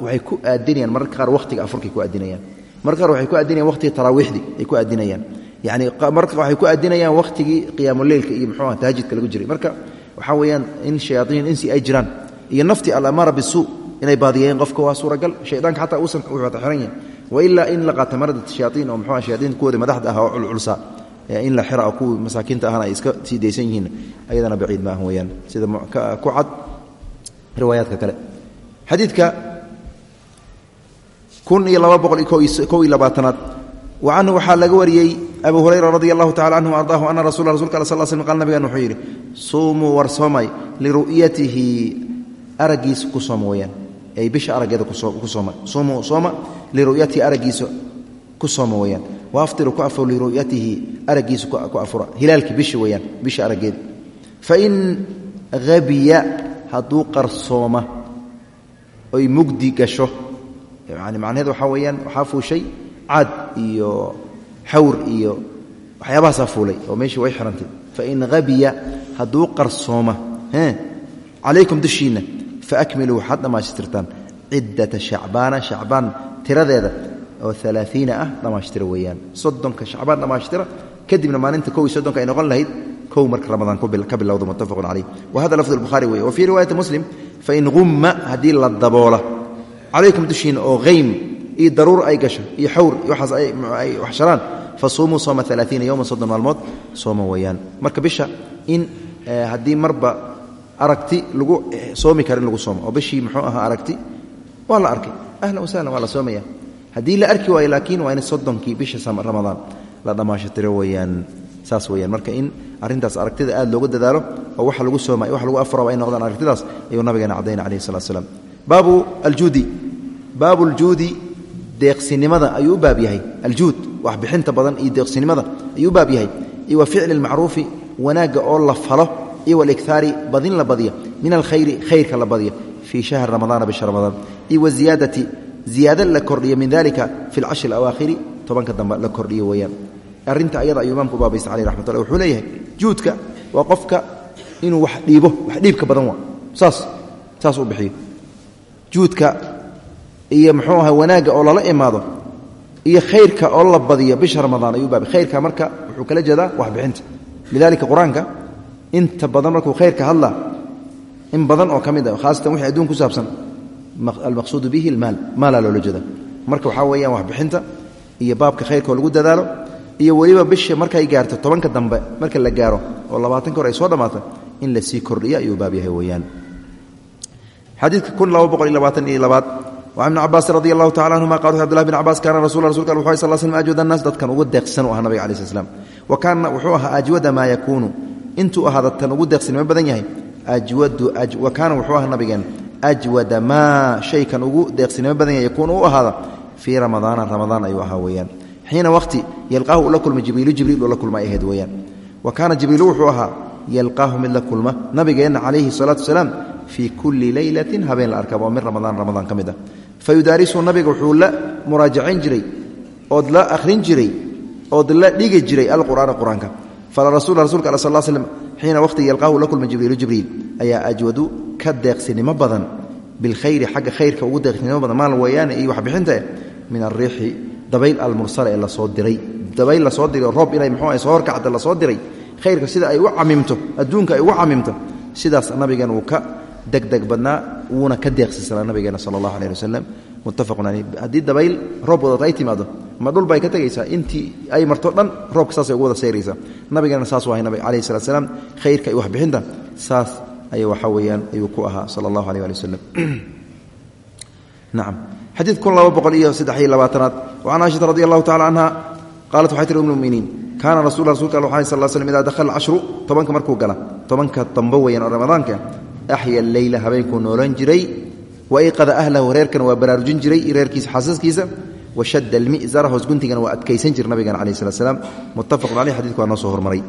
waxay ku aadinayaan mararka qaar wakhtiga afurkay ku aadinayaan. Mararka qaar waxay ku aadinayaan wakhtiga taraawiixdii ay ku aadinayaan. Yacni mararka waxay ku aadinayaan wakhtigii qiyaamuleylka iyo muxuu ah tahajudka lagu jiray. Marka waxaa weeyaan in shayaaiin insi ay jiraan iyo naftii alamaara bisuu inay baadiyeen qofka waa suuragal. Shaydaanka xataa uusan wuxuu xiran yahay wailaa in la qaata maradat shayaaiin oo muxuu ah shayaaiinta kuwooda madaxda ah oo culculsaa in la xira oo kuwii masaakiinta ahna ay iska sii daysan yihiin ayadana baciid ma ah weyaan sida ku cad riwaayaadka kale xadiidka kun iyo laba boqol kow iyo labaatanaad. Wa canhu waxaa laga wariyey abu hurayra radi allahu tacala canhu ardaahu ana rasul rasulka al sal l slm qal nabigan wuxuu yidhi suumuu war liru'yatihi araggiisa ku sooma weyaan ay bisha araggeeda ku sooma suumuu sooma liru'yatihi araggiisa ku sooma weyaan waaftiru ku afur liru'yatihi araggiisa ku afura hilaalkii bishi weyaan bisha araggeeda fain habiya hadduu qarsooma oy mugdi gasho. Yani macnaheed waxaa weeyaan waxaa fuushay caad iyo xawr iyo waxyaabahaasaa fuulay oo meeshii way xihantay fain habiya hadduu qarsooma calaykum dushiinna faakmiluu waxaad dhammaystirtaan ciddata shacbaana shacbaan tiradeeda oo alaaiina ah dhammaashtira weeyaan. Soddonka shacbaan dhammaashtira kadibna maalinta kow iyo soddonka ay noqon lahayd kow marka ramadaan ka bilowda muttafaqun caleyh wa hada lafdu lbuhari weye wa fii riwaayati muslim fain humma haddii la daboola calaykum dushiina oo haym iyo daruur ay gasho iyo xawr iyo waxaas ay waxsharaan fasuumuu sooma alaaiina yowman soddon maalmood sooma weeyaan marka bisha in haddii marba aragti lagu soomi kara in lagu soomo oo bishii muxuu ahaa aragti waa la arkay ahlan wasahlan waa la soomaya haddii la arki waayo laakiin waa in soddonkii bisha ramadaan la dhammaashatiro weyaan saas weyaan marka in arrintaas aragtida aad loogu dadaalo oo waxa lagu soomay wax lagu afuraba ay noqdaan aragtidaas ayuu nabigeena cadayna calayhi salatu slam baabu aljuudi baabu aljuudi deeqsinimada ayuu u baab yahay. Aljuud waxbixinta badan iyo deeqsinimada ayuu baab yahay. Iyo ficli lmacruufi wanaagga oo la falo iyo walikhaari badin la badiya. Min alkhayri khayrka la badiya. Fii shahri ramadaana bisha ramadaan. Iyo waziyaadati ziyaado la kordhiyo min dalika fi lcashri alawaakhiri tobanka dambe la kordhiyo weeyaan arrinta ayada ayuu imaamku baabaysta caleyh raxmat ullah wuxuu leeyahay juudka waa qofka inuu wax dhiibo wax dhiibka badan waa. Saas saas u bixiyo. Juudka iyo muxuu ahay wanaagga oo lala imaado iyo khayrka oo la badiyo bisha ramadaan ayuu baabay khayrka marka wuxuu kala jeedaa waxbixinta lidalika qur'aanka inta badan markuu khayrka hadla in badan oo ka mid ah khaasatan wixii adduun ku saabsan almaqsuudu bihi almaal maalaa loola jeeda marka waxaa weeyaan waxbixinta iyo baabka khayrkaoo lagu dadaalo iyo weliba bisha markay gaarto tobanka dambe marka la gaaro oo labaatanka hor ay soo dhammaato in la sii kordhiyo ayuu baab yahay weyaan xadiidka kun laba boqol iyo labaatan iyo labaad wacan ibni cabaasin radi allahu tacala anhuma bin cabas kaana rasul rasulka wuxu ay sal slm wa kaana ajwada maa yakuunu. Intuu ahaa ugu deeqsan ma badan yahay. Ajwadu wa kaana wuxuu ahaa ajwada maa shaykan ugu deeqsinimo badan yahay yakuunu u ahaada. Fii ramadaana ramadaan iina wati yalqaahu la kulma jibriilu jibriil la kulma ahayd weyaan wa kaana jibriilu wuxuu ahaa yalqaahu mid la kulma nabigeenna calayhi salaatu wasalaam fii kulli leylatin habeen la arka waa min ramadaan ramadaan ka mid ah. Fa yudaarisu nabiga wuxuu la muraajacayn jiray ood la akhrin jiray ood la dhigi jiray alqur'aana qur'aanka. Fala rasul rasulka al sal slm xiina waqhtiga yalqaahu la kulma jibriilu jibriil ayaa ajwadu ka deeqsinimo badan bilkhayri xagga khayrka ugu deeqsinimo badan maal weeyaane iyo waxbixinta eh min ariixi dabayl almursala ee la soo diray. Dabayl la soo diray roob inay muxuu soo horkacda la soo diray. Khayrka sida ay u camimto adduunka ay ugu camimto sidaas nabigan uu ka degdeg badnaa wuuna ka deeqsisanaa nabigeena sala allahu aleh wasalam muttafaqun caleyh haddii dabayl roob wadata ay timaado ma dhul bay ka tegaysaa? Intii ay marto dhan roobka saasay ugu wada sayraysaa nabigeena saas u ahay alayhi salat slam khayrka iyo waxbixinta saas ayuu waxaa weeyaan ayuu ku ahaa sala allahu aleh ali wasalam nacam xadiid kun laba boqol iyo saddex iyo labaatanaad wacan caaishata radi allahu tacala canha qaalat waxay tiri ummuminiin kaana rasul rasulka al waxay sal slm idaa dakhala cashru tobanka markuu gala tobanka dambo weeyaan oo ramadaanka axya leyla habeenkuu noolan jiray waiqada ahlahu reerkana waa baraarujin jiray reerkiisa xaasaskiisa washadda almi'zara hoos guntigana waa adkaysan jira nabigan calaih slat slam muttafaqun caleyh xadidku waa noo soo hormaray.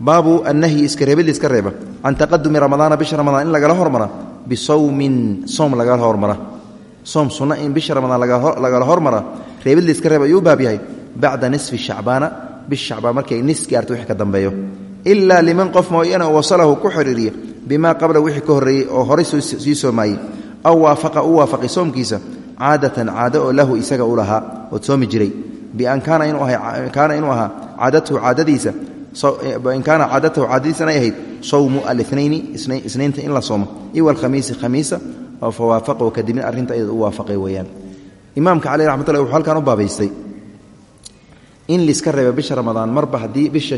Baabu annahyi iska reebid iska reeba can taqadumi ramadaana bisha ramadaan in lagala hormara bisawmin soom lagala soom sunna in bisha ramadaan lagala hormara reebid la iska reeba ayuu u baab yahay. Bacda nisfi shacbaana bisha shacbaan markay nis gaarto wixii ka dambeeyo. Ilaa liman qof mooyana wasalahu ku xidhiiriya bimaa qabla wixii ka horreeyey oo horay sii soomaayey aw waafaqa u waafaqay soomkiisa caadatan caado oo lahu isaga u lahaa ood soomi jiray. Bian kaana inuu ahaa caadatahu caadadiisa in kaana caadatahu caadadiisan ay ahayd sawmu alnayni isnaynta in la soomo oo fa waafaqahu kadibna arrinta ayada u waafaqay weeyaan. Imaamka caleh raxmat wuxuu halkan u baabaystay in liska reeba bisha ramadaan marba haddii bisha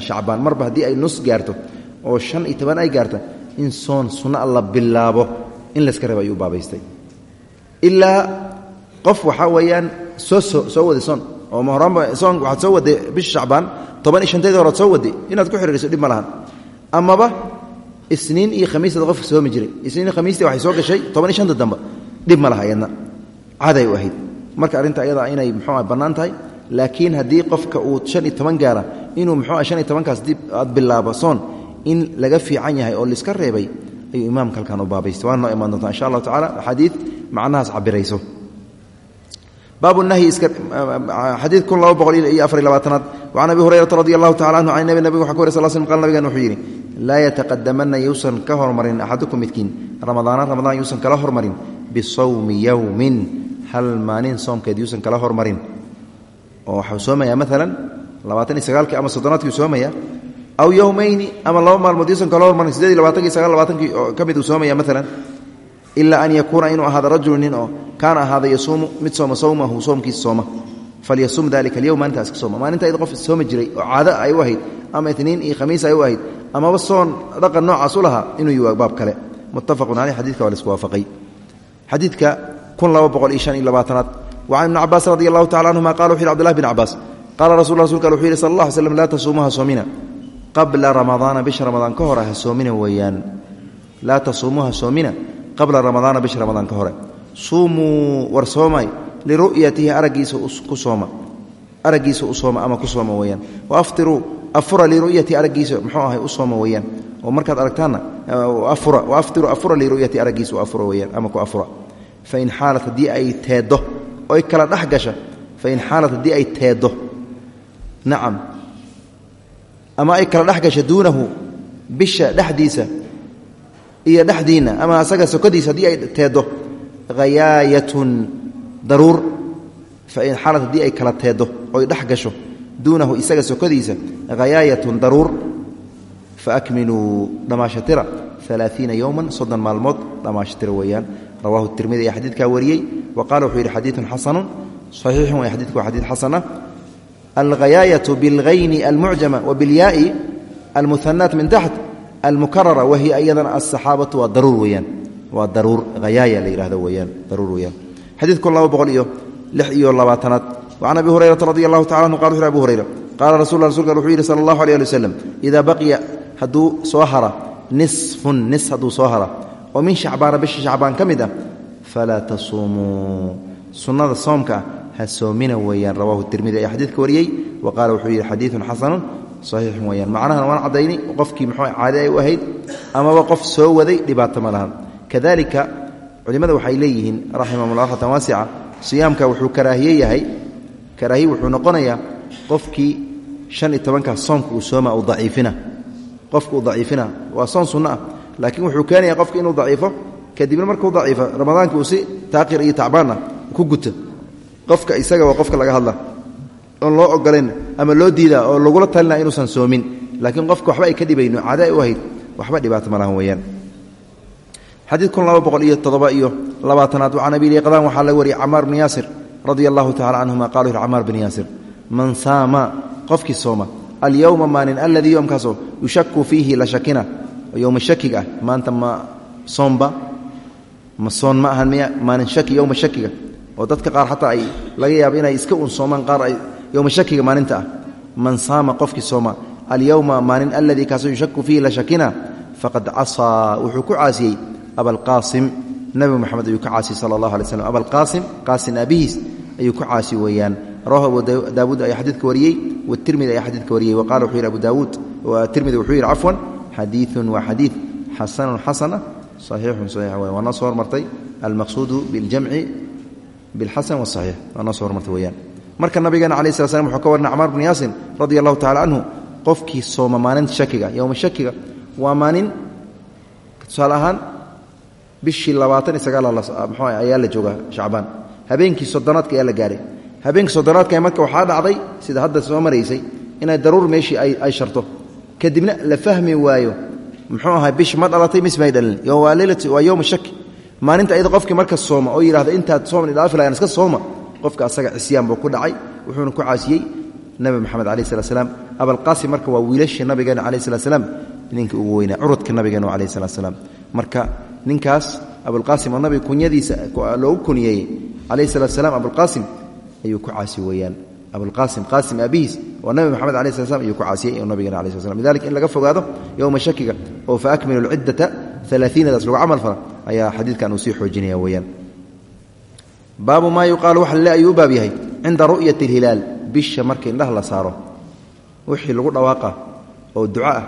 shacbaan marba haddii ay nus gaarto oo shan iyo toban ay gaarto in soon sunna la bilaabo in layska reeba ayuu baabaystay ilaa qof waxaa weeyaan soo soo waday soon oo mahraanba soon waxaad soo waday bisha shacbaan toban iyo shanteedii horead soo waday inaad ku xidhiiriso dhib ma amaba isniin iyo khamiistaad qofka soomi jiray isniin khamiistii waxay soo gashay toban iyo shanta dambe. Ma laha iyadna u ahayd. Marka arrinta ayadaa inay muxuuah bannaan tahay laakiin haddii qofka uu shan iyo toban gaara inuu muxuuah shan iyo dib aad bilaabo in laga fiican yahay oo laiska reebay ayuu imaamka halkan u baabaystay waana noo imaan doontaa insha allahu tacala axaadiid macnahaas cabirayso xadiid kun laba boqol iyo afar iyo labaatanaad. Wacan abi hurayrata radi allahu tacala anhu can nabi nabiga waxa ka wary sal slm qal nabigan wuxuu yidhi laa yataqadamanna yuusan ka hormarin axadukum midkiin. Ramadaana ramadaan yuusan kala hormarin. Bisawmi yowmin hal maalin soomkeed yuusan kala hormarin. Oo waxuu soomayaa maalan labaatan ama soddonaadkii soomaya aw yowmayni ama laba maalmood yuusan kala hormarin sideed iyo sagaal labaatankii ka mid uu soomaya maalan ilaa an yakuuna inuu ahaado rajulu nin oo kaana ahaada yasuumu mid sooma sawmahu soomkiisa sooma. Falyasum dalika alyowm maalintaas ka sooma. Maalinta id qof soomi jiray oo caado ay u ahayd ama itniin iyo khamiis ay u ahayd amaba soon dhaqan noocaas u lahaa inuu yi baab kale. Muttafaqun caleyh xadidka waa la isku waafaqay. Xadiidka kun laba boqol iyo shan iyo labaatanaad. Wacan ibni cabaas radi allahu anhuma qala wuxu yhi abdulahi bn cabaas qaala rasul rasulka al wuxuu yidhi sal allah laa tasuumuha soomina. Qabla ramadaana bisha ramadaan ka hore ha soomina weeyaan. Laa tasuumuha soomina qabla ramadaana bisha ramadaan ka hore. Suumuu war soomay liru'yatihi araggiisa ku sooma. Araggiisa u sooma ama ku sooma weeyaan. Waaftiruu afura liru'yati araggiisa muxuu ahay u sooma weeyaan. Oo markaad waaftiruu afura liru'yati araggiisa u afura weeyaan ama ku afura. Fain xaalat haddii ay teeddo oy kala dhex gasha fain xaalat haddii ay teeddo. Nacam. Ama ay kala dhex gasha duunahu bisha dhexdiisa iyo dhexdiinna ama asaga sokodiisa haddii ay teeddo. Hayaayatun daruur. Fain xaalad haddii ay kala teeddo oy dhex gasho duunahu isaga sokodiisa hayaayatun daruur. Faakmiluu dhammaashatira alaaiina yowman soddon maalmood dhammaashatira weeyaan. Rawahu tirmidi ayaa xadiidkaa wariyey. Wa qala wuxuu yidhi xadiidun xasanun saxiixun way xadidku waa xadiid xasana. Alghayaayatu bilghayni almucjama wa bilyaai almuhanaat min taxt almukarara wahiya iyadana asaxaabatu waa daruur weyaan waa daruur hayaaya la yihahdo weyaan daruur weyaan xadiidkun laba boqol iyo lix iyo labaatanaad wacan abi hurayrata radi allahu tacala anhu qala wuxu abu hurayra qaala rasul rasulka wuxuu yidhi sala allahu alيh ali waslem idaa baqiya hadduu soo hara nisfun nis hadduu soo hara oo min shacbaana bisha shacbaan ka mid ah falaa tasuumuu sunnada soomka ha soomina weeyaan rawahu tirmidi ayaa xadiidka wariyey wa qaala wuxuu yidhi xadiidun xasanun saxiixun weyaan macnahana waan caddayni qofkii muxuu caadi ay u ahayd amaba qof soo waday dhibaato karaahiye wuxuu noqonayaa qofkii shan iyo tobankaas soomka uu sooma uu daciifina. Qofka uu waa soon sunno ah. Laakiin wuxuu keenaya qofka inuu daciifo kadibna markuu daciifo ramadaanka uu si taaqir iyo tacbaanna ku guto. Qofka isaga waa qofka laga hadla. Oon loo ogolayn ama loo diidaa oo lagula talina inuusan soomin. Laakiin qofka waxba ay ka dhibayno caada ay u ahayd waxba dhibaato ma lahan weeyaan. Xadiid kun laba boqol iyo toddoba iyo labaatanaad can abi liqdaan waxaa laga wariyay camaar bni yaasir radia allahu tacala canhuma qalu camaar bni yaasir man saama qofkii sooma alyowma maalin aladii yowmkaasoo yushaku fiihi la shakina yowma shakiga ah maanta ma soomba ma soon ma ahan miya maalin shaki yowma shakiga oo dadka qaar xataa ay laga yaabo inay iska un soomaan qaar ay yowma shakiga maalinta ah. Man saama qofkii sooma alyowma maalin aladii kaasoo yushaku fiihi la shakina faqad casaa wuxuu ku caasiyey abalqaasim nabi moxamed ayuu ka caasiyey sala allah alay slam abalqaasim qaasin aabihiis ayuu ku caasi weeyaan. Rawahu abu daawuud ayaa xadiidka wariyey watirmidi ayaa xadiidka wariyey wa qala wuxuu yidhi abu daawuud tirmidi wuxuu yidhi cafwan xadiiun waa xadiid xasanun xasana saxiixun saxiix weyan waa noo soo hormartay almaqsuudu biljamci bilxasan wasaxiix waa noo soo hormartay weeyaan. Marka nabigeena calayi slat slam wuxuu ka warina camaar bnu yaasin radia allahu tacala canhu qofkii shakiga yowma shakiga waa maalin tusaale bishii labaatan iyo sagaal mxu ayaa la joogaa shacbaan. Habeenkii soddonaadka ayaa la gaadhay habeenkii soddonaadka marka waxaa dhacday sida hadda soo maraysay inay daruur meeshii ay sharto. Kadibna la fahmi waayo muxuu ahay bish ma dhalatay mismay dhalin. Waa yowma shaki. Maalinta ayada qofkii marka sooma oo yidhahda intaad sooma idhaafilayan iska sooma. Qofka asaga cisyaan buu ku dhacay wuxuuna ku caasiyey nabi moxamed alayh slat slam abalqaasim marka waa wiilashii nabigeena alayh slat slam ninka ugu weynaa curudka nabigeena alayh slat slam marka ninkaas abulqaasim oo nabiga kunyadiisa loogu kuniyeeyey calayh salat slam abulqaasim ayuu ku caasi weeyaan. Abulqaasim qaasim aabihiis oo nabi moxamed alai slat slam ayuu ku caasiyey alai slat slam lidalik in laga fogaado yowma shakiga oo fa akmilu lciddata alaaiinadaas lagu camal fala ayaa xadiidkan uu sii xoojinaya weeyaan. Baabu maa yuqaalu wax le ayuu u baab yahay cinda ru'yati alhilaal bisha marka indhaha la saaro. Wixii lagu dhawaaqa oo duco ah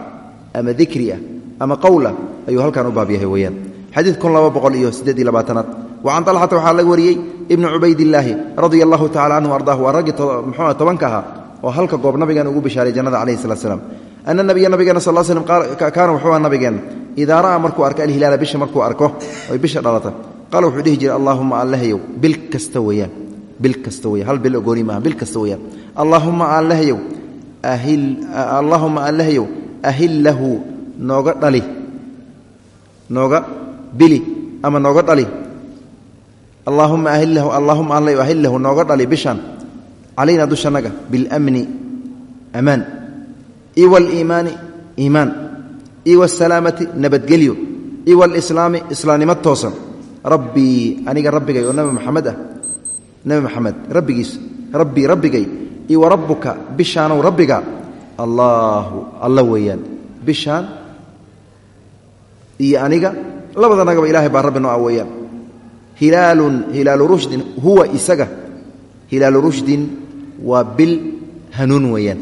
ama dikri ah ama qowl ah ayuu halkan u baab yahay weeyaan xadiid kun laba boqol iyo siddeed iyo labaatanaad. Wa can talxata waxaa laga wariyey ibnu cubaydillaahi radia allahu tacala canhu ardahu waa raggii muxuu tobanka ahaa oo halka goob nabigeena ugu bishaaray jannada calayhi salat slam ana nabiya nabigeena sal l slm kaana wuxuu aha nabigeenna idaa ra'aa markuu arko alhilaala bisha markuu arko oy bisha dhalata. Qaala wuxuu dhihi jiray allaahuma allahayow bil kasta weeyaan bil kasta weyan hal bil ogooni maaha bil kasta weeyaan allaahuma allahayow allaahuma allahayow ahillahu nooga dhali bili ama nooga dhali. Allaahuma ahillahu allaahuma alla ahillahu nooga dhali bishaan calayna dushanaga biاlmni amaan. I waliimaani iimaan. I wasalaamati nabadgelyo. I walislaami islaamnimo toosan. Rabbii aniga rabbigay oo nabi maxamed ah. Nebi maxamed rabbigiis. Rabbii rabbigay. I wa rabbuka bishaanow rabbiga. Allaahu alla weeyaan. Bishaan iyo aniga labadanagaba ilahay baa rabbi noo ah weeyaan hilaalun hilaalu rushdin huwa isaga. Hilaalu rushdin waa bil hanuun weeyaan.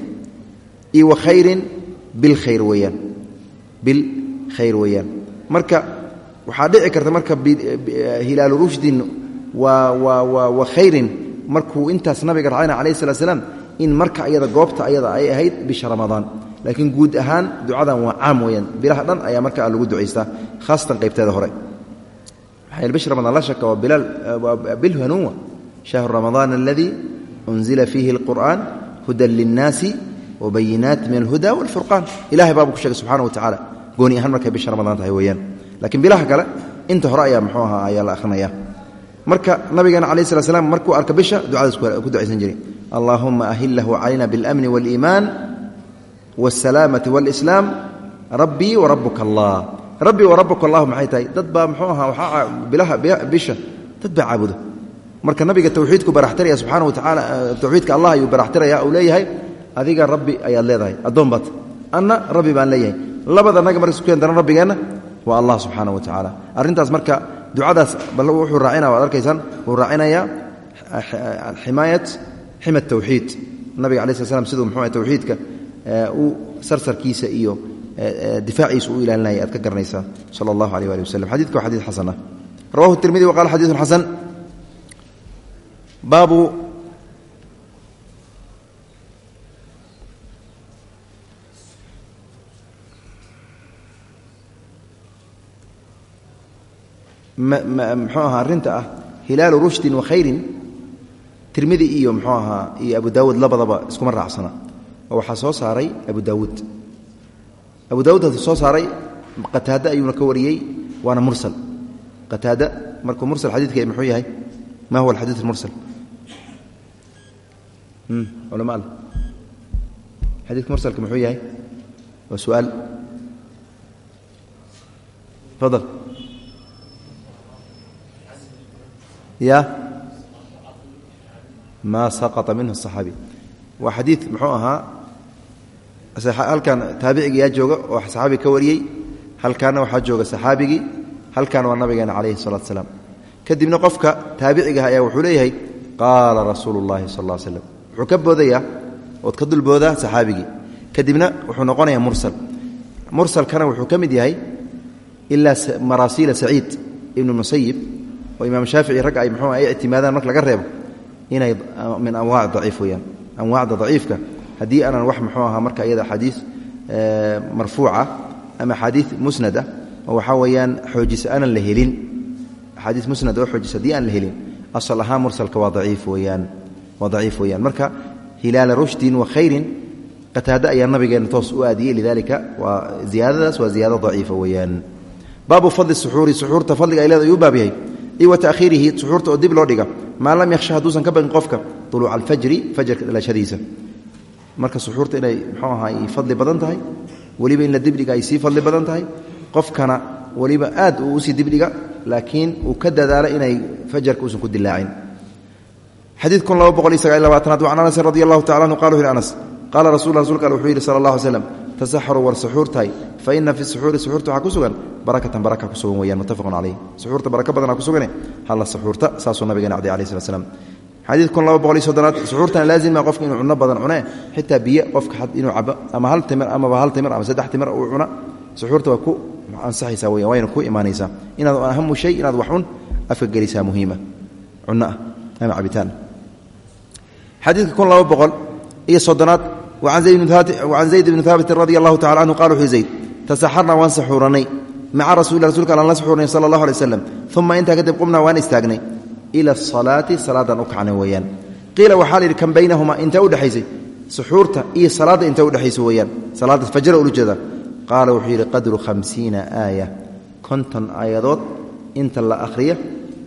Iyo wa khayrin bil khayr weeyaan. Bil khayr weeyaan. Marka waxaa dhici karta marka hilaalu rushdin waa waa wa khayrin. Markuu intaas nabiga racayna calayh salat slam in marka ayada goobta ayada ay ahayd bisha ramadaan laakiin guud ahaan ducadan waa caam weyaan bilaha dhan ayaa markaa lagu ducaystaa haasatan qaybteeda hore. Bish ramadaan la shaka waa bil hanuunwa shahru ramadaan aladii unzila fiihi alqur'aan hudan linnaasi wabayinaat min alhuda walfurqaan. Ilahay baabu ku sheegay subxana wa tacaala gooni ahaan markay bisha ramadaan tahay weeyaan. Laakiin bilaha kale inta hore ayaa muxuu ahaa ayaa la akhrinaya. Marka nabigeena calaih slat slam markuu arka bisha ducadaas ku ducaysan jiray. Allaahuma ahillahu calayna biاlamni wاliimaan wاsalaamati wاlislaam rabbii warabuka allah rabbii warabuka allah maxay tahay? Dad baa muxuu ahaa bisha. Dad baa caabuda marka nabiga tawxiidku baraxtiraya subxaana wa tacaala tawxiidka allah ayuu baraxtiraya uu leeyahay adiga rabbi ayaad leedahay. Addoon baad anna rabbi baan leeyahay. Labada naga marka isku keentana rabbigeenna waa allah subxaana wa tacaala arrintaas marka ducadaas bal wuxuu raacinaya waad arkaysaan wuxuu raacinayaa ximaayat xima tawxiid. Nabiga alai sl slam siduu muxuu ah tawxiidka sarsarkiisa iyo difaaciisa u ilaalinaya aad ka garanaysaa sala allahu aleh ali waslm xadidka waa xadid xasana. Rawahu tirmidi wa qala xadiidun xasan. Baabu mxuu ahaa arrinta ah hilaalu rushdin wa khayrin. Tirmidi iyo mxuu ahaa iyo abu daawuud labadaba iskuma raacsana oo waxaa soo saaray abu daawuud. Abu daawuud soo saaray qataade ayuuna ka wariyey waana mursal. Qataade markuu mursal xadiidka muxuu yahay? Ma huwa alxadiid mursal? Hmm, Culamaal xadiidka mursalka muxuu yahay? Waa su'aal. Fadal. Ya. Maa saqata minhu aصaxaabi waa xadiid muxuu ahaa halkan taabiciga yaa jooga oo saxaabi ka wariyey halkaana waxaa jooga saxaabigii halkan waa nabigeena calayhi salaatu salaam. Kadibna qofka taabicigaah ayaa wuxuu leeyahay qaala rasuulu sal ll slam wuxuu ka boodayaa ood ka dulboodaa saxaabigii. Kadibna wuxuu noqonayaa mursal. Mursalkana wuxuu ka mid yahay ilaa maraasiila saciid ibnu musayib oo imaam shaafici ragga ay muxuu ay ictimaadaan marka laga reebo inay ah, min amwaac daciif weyaan amwaacda daciifka haddii aanan wax muxuu ahaa marka iyada axaadiis marfuuca ama axaadiis musnada oo waxaa weeyaan aanan la helin. Axaadiis musnad oo xoojis haddii aan la helin asal mursalka waa daciif weyaan waa daciif weyaan marka hilaala rushdin wa khayrin qataade ayaa nabigeena toos u aadiyey lidalika waa ziyaadadaas waa ziyaado daciifa weyaan baabu fadli suxuuri suxuurta fadliga ay leeda ayuu baab yahay. Iyo wa tahiirihi suxuurta oo dib loo dhiga maa lam yakhsha hadduusan ka baqin qofka uluuca alfajri fajarka dhalashadiisa marka suxuurta inay mxuu ahaa ay fadli badan tahay weliba in la dibdhiga ay sii fadli badan tahay qofkana weliba aad uu u sii dibdhiga laakiin uu ka dadaalo inay fajarka uusan ku dilaacin xadiid kun laba boqol iyo sagaal labaatanaad can anasin radi allahu tacala anhu qala wuxu yhi anas qaala rasul rasulka al wuxuu yidhi sala allah alay slam tasaxaruu war suxuurtahay fa ina fi suxuuri suxuurta waxaa ku sugan barakatan baraka ku sugan weyaan muttafaqun caleyh suxuurta baraka badanaa ku xadiid kun laba boqol iyo soddonaad suxuurtana laazima qofka inuu cunno badan cune xitaa biyo qofka inuu cabo ama hal timir amaba hal timir ama saddex timir uu cuna suxuurta waa ku ansaxaysaa weyan wayna ku imaanaysaa. Inaad ahamu shay inaad wax un afka gelisaa muhiima. Cunno ah ama cabitaan. Xadiidka kun laba boqol iyo soddonaad wacan zayd bni haabitin radi allahu tacala anhu qala wuxuu zayd tasaxarnaa waan saxuuranay maca rasuli rasulka aan la saxuurnay sala allah alay waslam uma intaa kadib qumnaa waan istaagnay ila asalaati salaadaan u kacnay weeyaan. Qiila waxaa la yidhi intaa udhexaysay suxuurta iyo salaadda intaa udhexaysa weeyaan. Salaadda fajra ula jeeda qaala wuxuu qadru hamsiina aaya. Konton aayadood inta la akhriya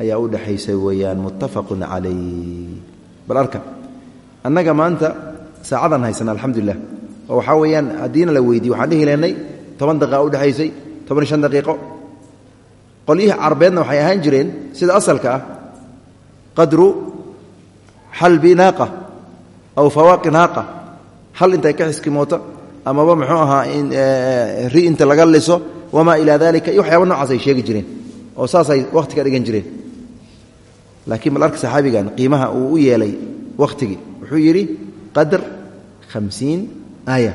ayaa u dhexaysa weeyaan muttafaqun calayh. Bal arka annaga maanta saacadaan haysana alxamdulilah oo waxaa weeyaan la weydiye waxaan dhihi lehnay toban daqiiqa udhexaysay daqiiqo. Qolyihii carbeedna waxay ahaan jireen sida asalka ah qadru xalbi naaqa aw fawaaqi naaqa. Hal intay ka xiskimoota amaba muxuu ahaa ri inta laga liso wamaa ilaa dalika iyo waxyaaba nocaas ay sheegi jireen oo saasay wakhti ka dhigan jireen. Laakiin bal arka saxaabigan qiimaha uu u yeelay wakhtigii wuxuu yidhi qadr hamsiin aaya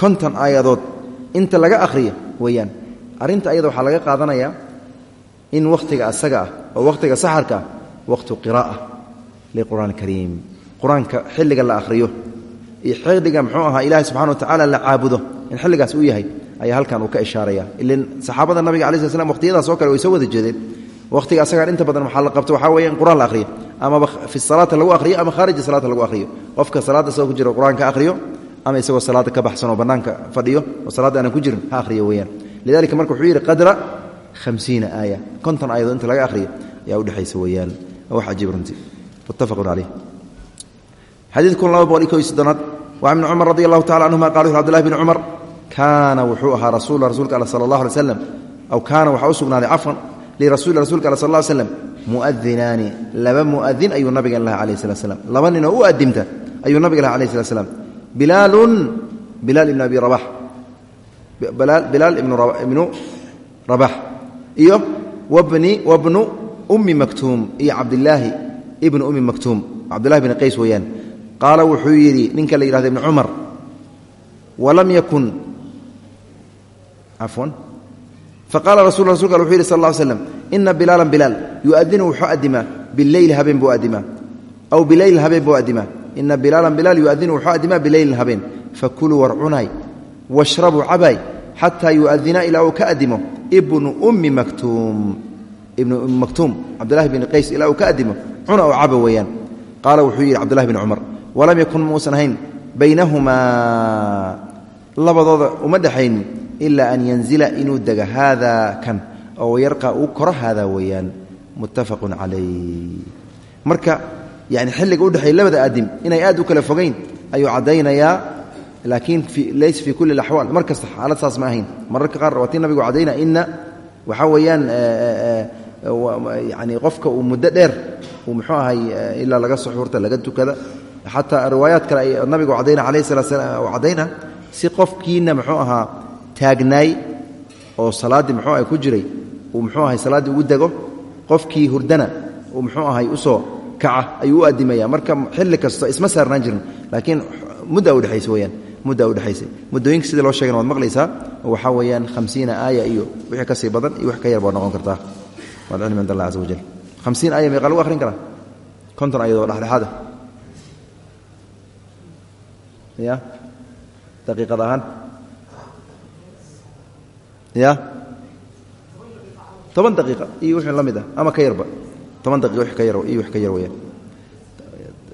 konton aayadood inta laga akhriya weeyaan. Arrinta ayada waxaa laga qaadanayaa in wakhtiga asaga ah oo wakhtiga saxarka ah wakhtu qiraa'a liqur'aan kariim. Qur'aanka xilliga la akhriyo iyo xilliga muxuu ahaa ilaahay subxana wa tacaala la caabudo in xilligaas uu yahay ayaa halkan uu ka ishaaraya. Ilan saxaabada nabiga alai sl slam waqhtiyadaas oo kale way soo wada jeedeen. Wakhtiga asagaan inta badan waxaa la qabto waxaa weya in qur'aan la akhriyo amaba fi salaata lagu akhriyo ama khaarija salaata lagu akhriyo. Qofka salaadda isagoo ku jiro qur'aanka akhriyo ama isagoo salaadda ka baxsan oo bannaanka fadhiyo oo salaadda aanan ku jirin ha udhexaysa weeyaan waa ibni cumar radi allahu tacala canhuma qala wuxu abdullahi bni cumar kaana wuxuu ahaa rasul rasuulka all sala allah aw kaana waxaa u sugnaaday cafwan lirasuli rasuulka all sal lla muadinaani laba muadin ayuu nabigan laha alayh slat slam laba nin oo u adimta ayuu nabiga laha alayh slat slam bilaalun bilaal ibnu abi rabax bilaal ibnu rabax iyo wabnu ummi maktuum iyo cabdilaahi ibnu ummi maktuum cabdillahi bni qays weeyaan. Qaala wuxuu yidhi ninka la yidhahdo ibni cumar walam yakun. Cafwan faqala rasul rasulka wuxuu yidhi sal lla slam ina bilaalan bilaal yuadinu wuxuu adimaa bileyli habeen buu adimaa aw bileylin habeen buu adimaa ina bilaalan bilaal yuadinu wuxuu adimaa bileylin habeen. Fakuluu war cunaay washrabuu cabaay xataa yuadina ilaa uu ka adimo ibnu ummi maktuum ibnu ummi maktuum cabdillahi bni qays ilaa uu ka adimo cuna oo caba weeyaan. Qaala wuxuu yidhi cabdullahi bni cumar walam yakun muusan ahayn baynahumaa labadooda uma dhexaynin ilaa an yanzila inuu dega haada kan oo yarqa uu koro haadaa weeyaan. Muttafaqun calay marka yani xilliga udhexeeya labada aadim inay aad u kala fogayn ayuu caddaynayaa laakiin laysa fii kulli اlaxwaal mar kasta xaalad saas ma ahayn. Mararka qaar waa tii nabigu caddaynaya ina waxaa yani qofka uu muddo dheer uu muxuu ahay ilaa laga suxuurta laga tukada. Xataa riwaayaad kale ay nabigu caddayna alayh salaa slam caddayna si qofkiina muxuu ahaa taagnaay oo salaaddii muxuu ahay ku jiray uu muxuu ahay salaaddii ugu dego qofkii hurdana uu muxuu ahay u soo kaca ayuu u adimaya marka xilli kasta isma saarnaan jirin laakiin mudda udhexaysa weyaan mudda udhexaysay muddooyinka sidii loo sheegana waad maqlaysaa waxaa weeyaan hamsiina aaya iyo wixii ka badan iyo wax ka yar noqon kartaa waalcilmi cind allah caza wajal hamsiin aaya meeqa lagu akhrin karaa konton ayadoo dhexdhexaada ya? Daqiiqad ahaan. Ya? Toban daqiiqa iyo wixii la mid ah ama ka yarba. Toban daqiiqa wix ka yar iyo wix ka yar weyaan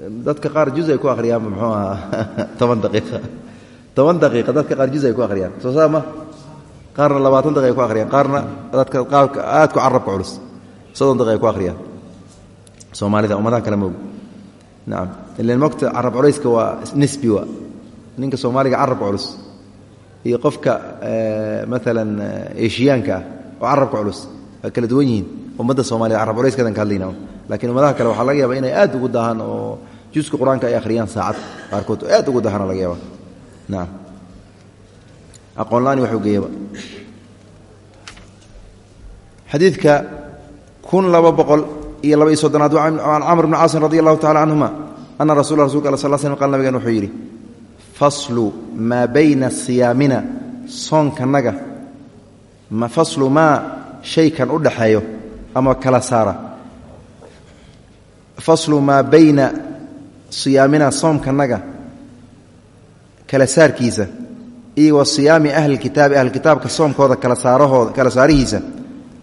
dadka qaar juz ay ku akhriyaanba muxuu ahaa? Toban daqiiqa. Toban daqiiqa dadka qaar juz ay ku akhriyaan. Soo saa ma qaarna labaatan daqiiqa ay ku akhriyaan qaarna dadka qaarka aad ku carabka culus soddon daqiiqa ay ku akhriyaan soomaalida ummadaha kale moog nacam ilan mogta carab culayska waa nisbi waa. Ninka soomaaliga carabka culus iyo qofka maalan eshiyaanka ah oo carabka culus waa kala duwan yihiin. Ummadda soomaaliyed carab culayskeedan ka hadlayna lakiin ummadaha kale waxaa laga yaaba inay aad ugu daahaan oo juska qur'aanka ay akhriyaan saacad qaarkood. Aad ugu daahana laga yaaba nacam aqoon la'aan waxuu geeyaba. Xadiidka kun laba boqol iyo laba iyo soddonaad can camr bni caasin radi allahu tacala canhuma ana rasula rasulka al sal slm qal nabigan wuxuu yidhi faslu maa bayna siyaamina soonkanaga faslu maa shaykan u dhaxeeyo ama kala saara. Faslu maa bayna siyaamina soomkanaga kala saarkiisa iyo wa siyaami ahlilkitaabi ahlkitaabka soomkooda kala saarihiisa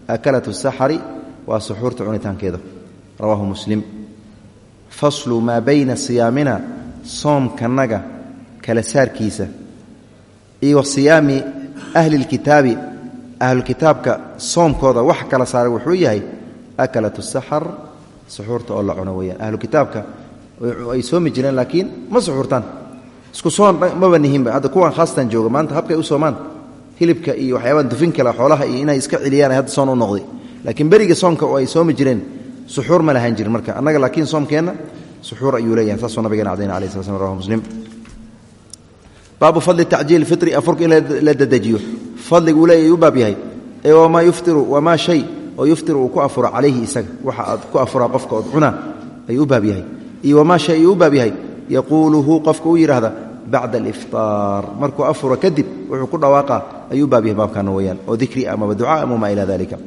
akalatu saxari waa suxuurta cunitaankeeda. Rawaahu muslim. Faslu maa bayna siyaamina soomkanaga kala saarkiisa. Iyo wa siyaami ahlilkitaabi ahlukitaabka soomkooda wax kala saaray wuxuu yahay akalat saxar suxuurta oo la cuno weyaan ahlu kitaabka ay soomi jireen laakiin ma suxuurtaan isku soon maba nihinba hadda kuwan khaastan jooga maanta habkay u soomaan hilibka iyo waxyaabaa dufin kale xoolaha iyo inay iska celiyaan hadda soon u noqday. Laakiin beriga soomka oo ay soomi jireen suxuur ma lahaan jirin marka. Annaga laakiin soomkeenna suxuur ayuu leeyahay. Saasuu nabigeena cadayna alai sla rawahu muslim. Baabu fadli tacjiil fitri afurka in la dedejiyo fadligu leeyahy u baab yahay. Ee wamaa yuftiru wamaa shay oo yuftiru uu ku afuro calayhi isaga. Waxa aad ku afuraa qofka ood cunaa ayuu baab yahay yaquuluhu qofka u yidhaahda bacda aliftaar markuu afuro kadib wuxuu ku dhawaaqaa ayuu u baab yahay baabkaana weyaan oo dikri amaba ducaa ama maa ilaa dalika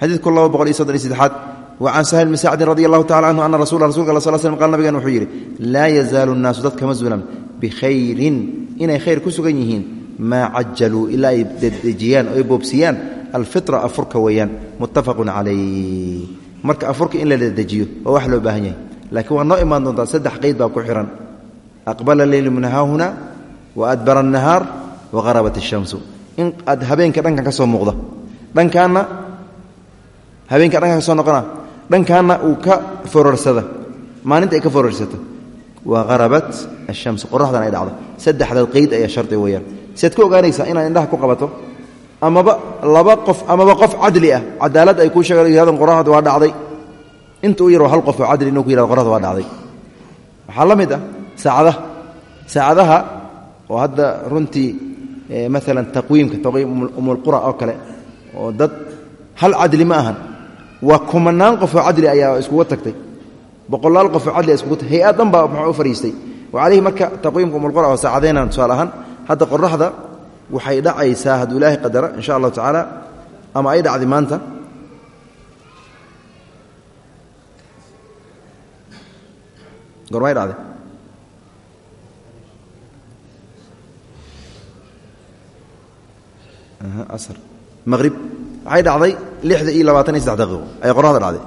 xadiidku laba boqol iyo soddon iyo saddexaad wacan sahل bn sacdin radi allahu tacala canhu ana rasul rasulka a sl slm qal nabigan wuxuu yidhi laa yazaalu الnaasu dadka ma zulan bikhayrin inay khayr ku sugan yihiin maa cajaluu ilaa ay dedejiyaan oo ay boobsiyaan alfitra afurka weeyaan muttafaqun calayh marka afurka in la dedejiyo waa wax loo baahan yahay laakiin waa noo imaan doontaa saddex qeyd baa ku xihan aqbala leyl min haahuna waadbara nahaar waarabat shamsu in aad habeenka dhankan ka soo muuqda dhankaana habeenka dhankan ka soo noqona dhankaana uu ka fororsada maalinta ay ka fororsato waarabat ashamsu qoraxdan ay dhacdo saddexdaad qeyd ayaa shari weyaan siaad ku ogaanaysaa inaad indhaha ku qabato amaba laba qof amaba qof cadli ah cadaalad ay kuu sheegan qoraxda waa dhacday inta u hal qofoo cadli inuu ku yihado qoraxda waa dhacday waxaa saacadaha saacadaha oo hadda runtii maalan taqwiimka taqwiim umulqura oo kale oo dad hal cadli ma ahan. Waa kumanaan qofoo cadli ayaa iskuga tagtay. Boqolaal qofoo cadli iskugu tagtay hay'ad dhan baa muxuu u fadhiistay wa marka taqwiimka umulqura oo saacadeenan tusaale ahaan hadda qoraxda waxay dhacaysaa hadduu ilaahay qadara insha allahu tacaala ama ay dhacday maanta. Gormay dhacday asr. Maqhrib waxay dhacday lixda iyo labaatan iyo saddex daqiiqo. Ay qoraxda dhacday.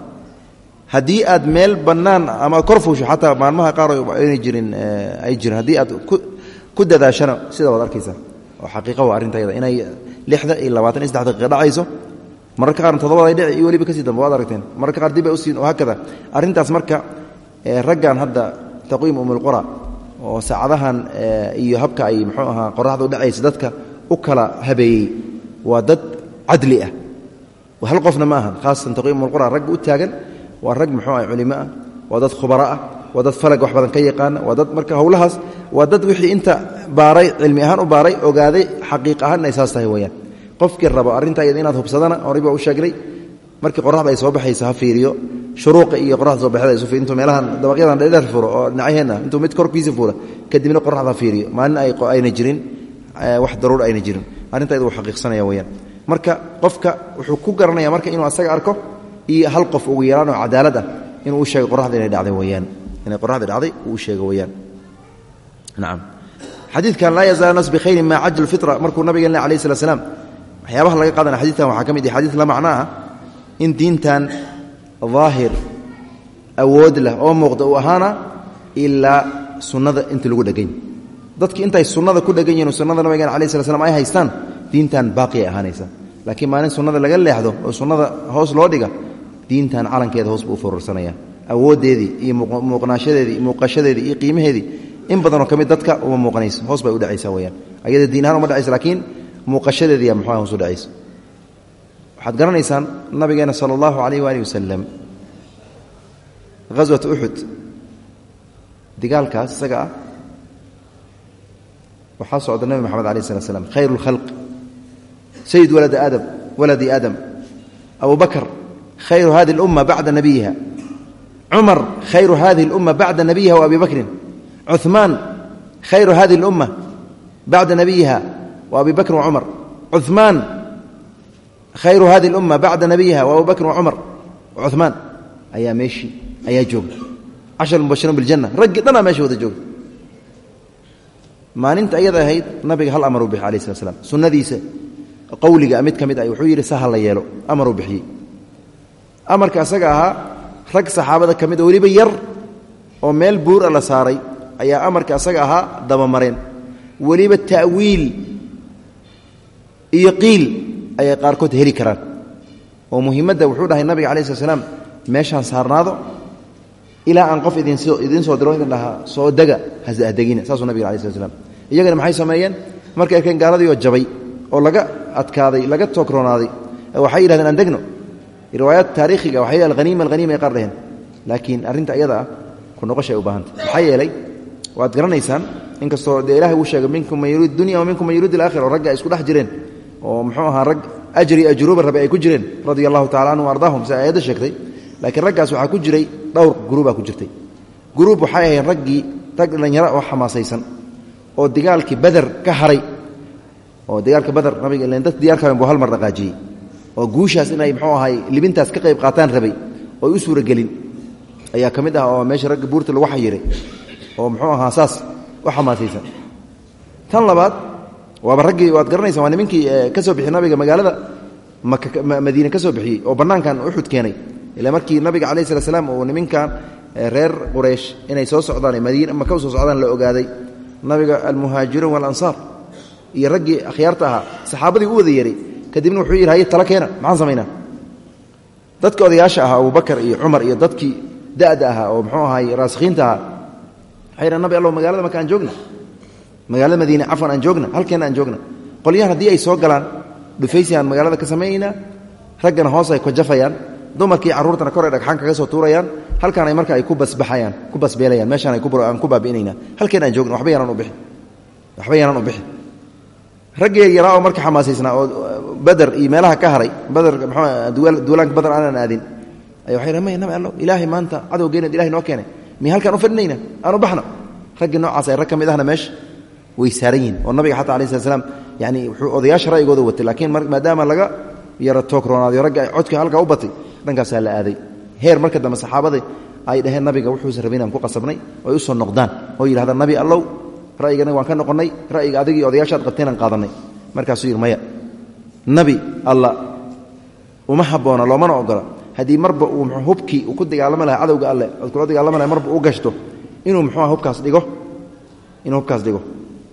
Haddii aad meel bannaan ama kor fuusho xataa maalmaha qaar ayna jirin ay jirin haddii aad ku dadaashana sida waad arkaysaa. Oo xaqiiqa waa arrintayada inay lixda iyo dhacayso mararka qaarna toddobaday dhici iyo weliba ka sii dambe waad aragteen. Mararka qaar dib ay usiin oo haakada arrintaas marka raggan hadda taqwiim umulqura oo saacadahan iyo habka ay muxuu ahaa qoraxda u dadka u kala habeeyey waa dad cadli ah. Hal qofna ma aha khaasatan taqwiim umulqura ragga u taagan waa rag muxuu ah culimo ah waa dad khubaro ah waa dad falag wax badan ka yaqaana waa dad marka howlahaas waa dad wixii inta baaray cilmi ahaan u baaray ogaaday xaqiiq ahaan inay saas tahay weyaan qofkii rabo arrinta iyada inaad hubsadana horey u sheegnay markii qoraxda ay soo baxaysa ha fiiriyo. Shuruuqa iyo qoraxda soo baxda isu intuu meelahan dabaqyadan dheer furo oo dhinacyaheena intuu mid korkiisa furo kadibna qoraxda fiiriyo. Maalin ayna jirin wax daruur ayna jirin. Arrinta iyada wuu xaqiiqsanaya weyaan marka qofka wuxuu ku garanaya marka inuu asaga arko iyo hal qof ugu yaraan oo cadaalad inuu u sheego qoraxda inay dhacday weyaan inay qoraxda dhacday uu sheego weyaan nacam xadiidkan laa yazaal nas bikhayrin maa cajal fitra. Markuu nabigeen leh alayh slat slam waxyaabaha laga qaadana xadiidkan waxaa ka mid ah xadiid la macno ah in diintan daahir awood leh oo muuqda uu ahaana ilaa sunnada inta lagu dhegany dadki intay sunnada ku dhegan yihiin sunnada nabigeen alayh slat slam ay haystaan? Diintan baaqi ay ahaanaysa. Laakiin maalin sunnada laga leexdo oo sunnada hoos loo dhiga diintan calankeeda hoos buu u furursanaya. Awooddeedii iyo muuqnaashadeedii muuqashadeedii iyo qiimaheedii in badanoo ka mid dadka uma muuqanayso hoos bay u dhacaysa weyaan ayada diin uma dhacaysa laakiin muuqashadeediiya muxuuha hoos u dhacaysa? Waxaad garanaysaan nabigeena sala allahu calayh waaalih wasalam ghaswat uxud digaalkaas isaga ah waxaa socda nebi moxamed alayh slat slam khayru lkhalq sayid waladi aadam waladi aadam abu bakr khayru hadi اlumma bacda nabiyiha cumar khayru hadihi اlumma bacda nabiyiha wa abi bakrin cuثmaan khayru hadihi اlumma bacda nabiyiha wa abi bakrin wacumar cuثmaan khayru hadihi اlumma bacda nabiyiha wa abu bakrin wacumar cuثmaan ayaa meeshii ayaa jooga cashar mubashiruun biاljanna raggii dhanaa meesha wada jooga maalinta ayada ahayd nabiga hal amaruu bixi alayh slat slam sunnadiisa qowliga mid ka mid ah wuxuu yidhi sa ha la yeelo amaruu bixiyey. Amarka asaga ahaa rag saxaabada ka mid oo weliba yar oo meel buura la saaray ayaa amarka asaga ahaa dabamareen weliba ta'wiil iyo qiil ayay qaarkood heli karaan. Oo muhiimadda wuxuu dhahay nabiga alai slat slam meeshaan saarnaado ilaa aan qof idiin soo diro idin dhahaa soo dega hasdegina saasuu nabiga alai slat slam iyagana maxay sameeyeen? Markay arkeen gaaladiioo jabay oo laga adkaaday laga tookroonaaday waxay yidhahdeen aan degno. Riwaayaad taariikhiga waxay alhaniima alhaniima ay qaar dhaheen. Laakiin arrinta iyada ah ku noqoshay u baahantay maxaa yeelay waad garanaysaan inkastoo dee ilahay uu sheegay minkum man yuriid dunya wa minkum man yuriid alaakhira oo ragga ay isku dhex jireen oo muxuu ahaa rag ajri ajruuba rabe ay ku jireen radia allahu tacala canhum ardaahum si aayadda sheegtay laakiin raggaas waxaa ku jiray dhowr guruubaa ku jirtay. Guruub waxay ahayd raggii rag dhallinyaro oo xamaasaysan oo dagaalkii beder ka haray oo dagaalka bader nabiga ilen dad diyaarkaben buu hal mar dhaqaajiyey oo guushaas inay muxuu ahay libintaas ka qayb qaataan rabay ooy u suuragelin ayaa ka mid ah oo meesha ragga buurta lagu xayiray oo muxuu ahaa saas u xamaasaysan. Tan labaad waaba raggii waad garanaysa waa nimankii ka soo bixiyey nabiga magaalada madiine ka soo bixiyey oo bannaankan uxud keenay ila markii nabiga calaih slat slam uu niminkan reer quraysh inay soo socdaan madiine maka u soo socdaan la ogaaday. Nabiga almuhaajiruun waalansaar iyo raggii akhyaarta ahaa saxaabadii u wada yeeray. Kadibna wuxuu yidhi tala keena maxaan samaynaa dadka odayaasha ahaa abubakar iyo cumar iyo dadkii da'da ahaa oo muxuu ahaay raasikhiinta ahaa. Waxay yidhahan magaalada marka joogna? Magaalada madiine cafwan aan joogna? Halkeenna aan joogna? Qolyahan haddii ay soo galaan dhufaysi magaalada ka samaynaynaa raggana hoos ay kojafayaan dumarkii carruurtana kor ay dhagxaan kaga soo tuurayaan halkaan ay marka ay ku basbaxayaan ku basbeelayaan meeshaan aan ku baabi'inaynaa. Halkeen aan joogna waxba yaanaan u bixin. Waxba yaanaan u bixin. Raggii yaraa oo marka xamaasiysnaa oo bader iyo meelaha ka haray bader mxuu duulaanka bader aanan aadin. Ay waxay dhahen maya nabi allow ilaahay maanta cadowgeenad ilahay noo keenay. Miya halkaan u fadhinayna aan u raggii noocaas ay rag ka mid ahna meesha way saaran yihiin oo nabiga xataa alai slat slam yani wuxuu odayaasha ra'yigooda watay. Laakiin maadaama laga yaro tookroonaaday ragga codka halkaa u batay dhankaasaa la aaday. Heer marka dambe saxaabada ay dhaheen nabiga wuxuusan rabin aan ku qasabnay oy u soo noqdaan oo yidhahdaan nabi allow ra'yigana waan ka noqonnay ra'yiga adigii odayaashaad qabteenaan qaadanay markaasuu yidhi maya nabi alla uma habboona loomana ogola. Haddii marba uu hubkii ku dagaalami lahaa cadowga alleh ood kula dagaalami lahay marba u gashto inuu muxuuha hubkaas dhigo? Inuu hubkaas dhigo.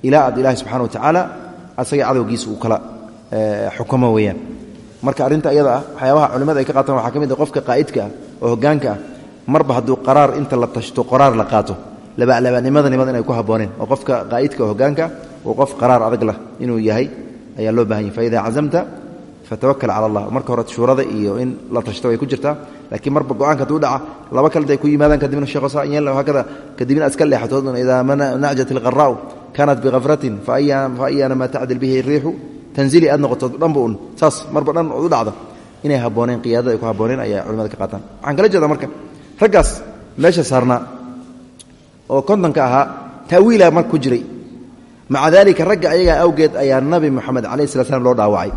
Ilaa aad ilaahay subxana wa tacaala asaga cadowgiisa uu kala xukumo weeyaan marka arrinta iyada ah waxyaabaha culimada ay ka qaataan waxaa ka mid ah qofka qaa'idka ah oo hoggaanka ah. Marba hadduu qaraar inta la tashto qoraar la qaato. Labalabanimada inay ku habbooneen oo qofka qaa'idka oo hoggaanka ah uu qof qaraar adag lah inuu yahay ayaa loo baahan yahy faida cazamta fatawakal cala allah marka hore shuurada iyo in la tashto way ku jirtaa. Laakiin marba go'aanka haduu dhaca laba kale day ku yimaadaan kadibna sheekhosa hakada kadibna iska leexatood idaa nacjat ilqaraa'u kaanat bikafratin fa ayaana maa tacdil bihi riixu tanzili aad noqoto dhanba un. Saas marba dhan u dhacdo inay habbooneen qiyaadada ay ku habbooneen ayaa culimada ka qaataan waxaan kala jeedaa marka raggaas meesha saarnaa oo kontonka ahaa ta'wiila marka ku jiray. Maca daalika ragga ayagaa awgeed ayaa nabi moxamed calayh slat slam loo dhaawacay.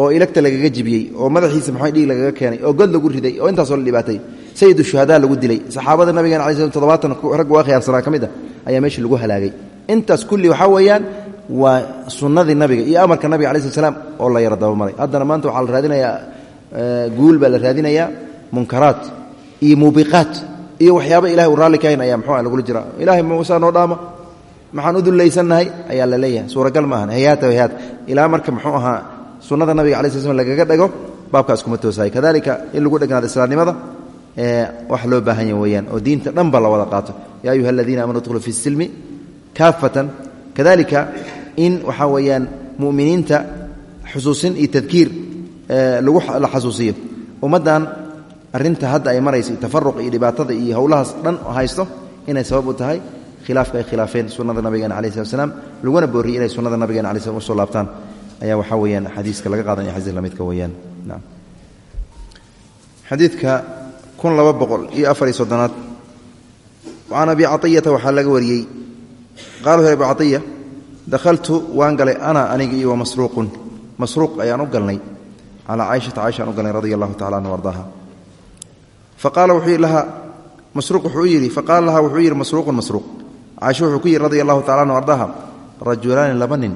Oo ilagta lagaga jibiyey oo madaxiisa maxay dhiig lagaga keenay oo god lagu riday oo intaasoo la dhibaatay. Sayidu shuhadaa lagu dilay. Saxaabada nabigeena alai sl todobaatan rag waa khiyaarsanaa ka mid a ayaa meesha lagu halaagay. Intaas kulli waxaa weeyaan waa sunnadii nabiga iyo amarka nabiga slat slam oo la yara dabamaray haddana maanta waxaa la raadinayaa guul baa la raadinayaa munkaraat iyo muubiqaat iyo waxyaaba ilahay uu raalli kahayn ayaa muxuu lagula jira ilahay muusaa noo dhaama maxaan u dullaysannahay ayaa la leeyahay. Suuragal ma ahan hayaata hayaat. Ilaa marka muxuu ahaa sunnada nabiga alai sl slam lagaga dhego baabkaas kuma toosahay. Kadalika in lagu dhegnaado islaamnimada wax loo baahan ya weyaan oo diinta dhan ba la wada qaato. Yaa ayuha aladiina aamanu dkhuluu fi silmi kaafatan. Kadalika in waxaa weeyaan mu'miniinta xusuusin iyo tadkiir la xasuusiyo ummaddan arinta hadda ay maraysa tafaruq iyo dhibaatada iyo howlahaas dhan haysto inay sabab u tahay khilaafka ay khilaafeen sunnada nabigeena alai slat slam laguna booriyey inay sunnada nabigeena alai slam u soo laabtaan. Ayaa waxaa weyaan xadiiska laga qaadanaya xadiiska lamidka weyaan xadiidka kun laba boqol iyo afariyo soddonaad. Can abi caiyata waxaa laga wariyey. Qaala abu caiya dakhaltu waan galay ana aniga iyo wamasruuqun masruuq ayaan u galnay calaa caaishata caaishaan u galnay radia allahu tacala anhu faqaala wuxuu laha masruuq wuxuu yidhi faqaala laha wuxuu yidhi masruuqun masruuq caaisha wuxuu ku yidhi radia allahu tacala anhu ardaha rajulaani laba nin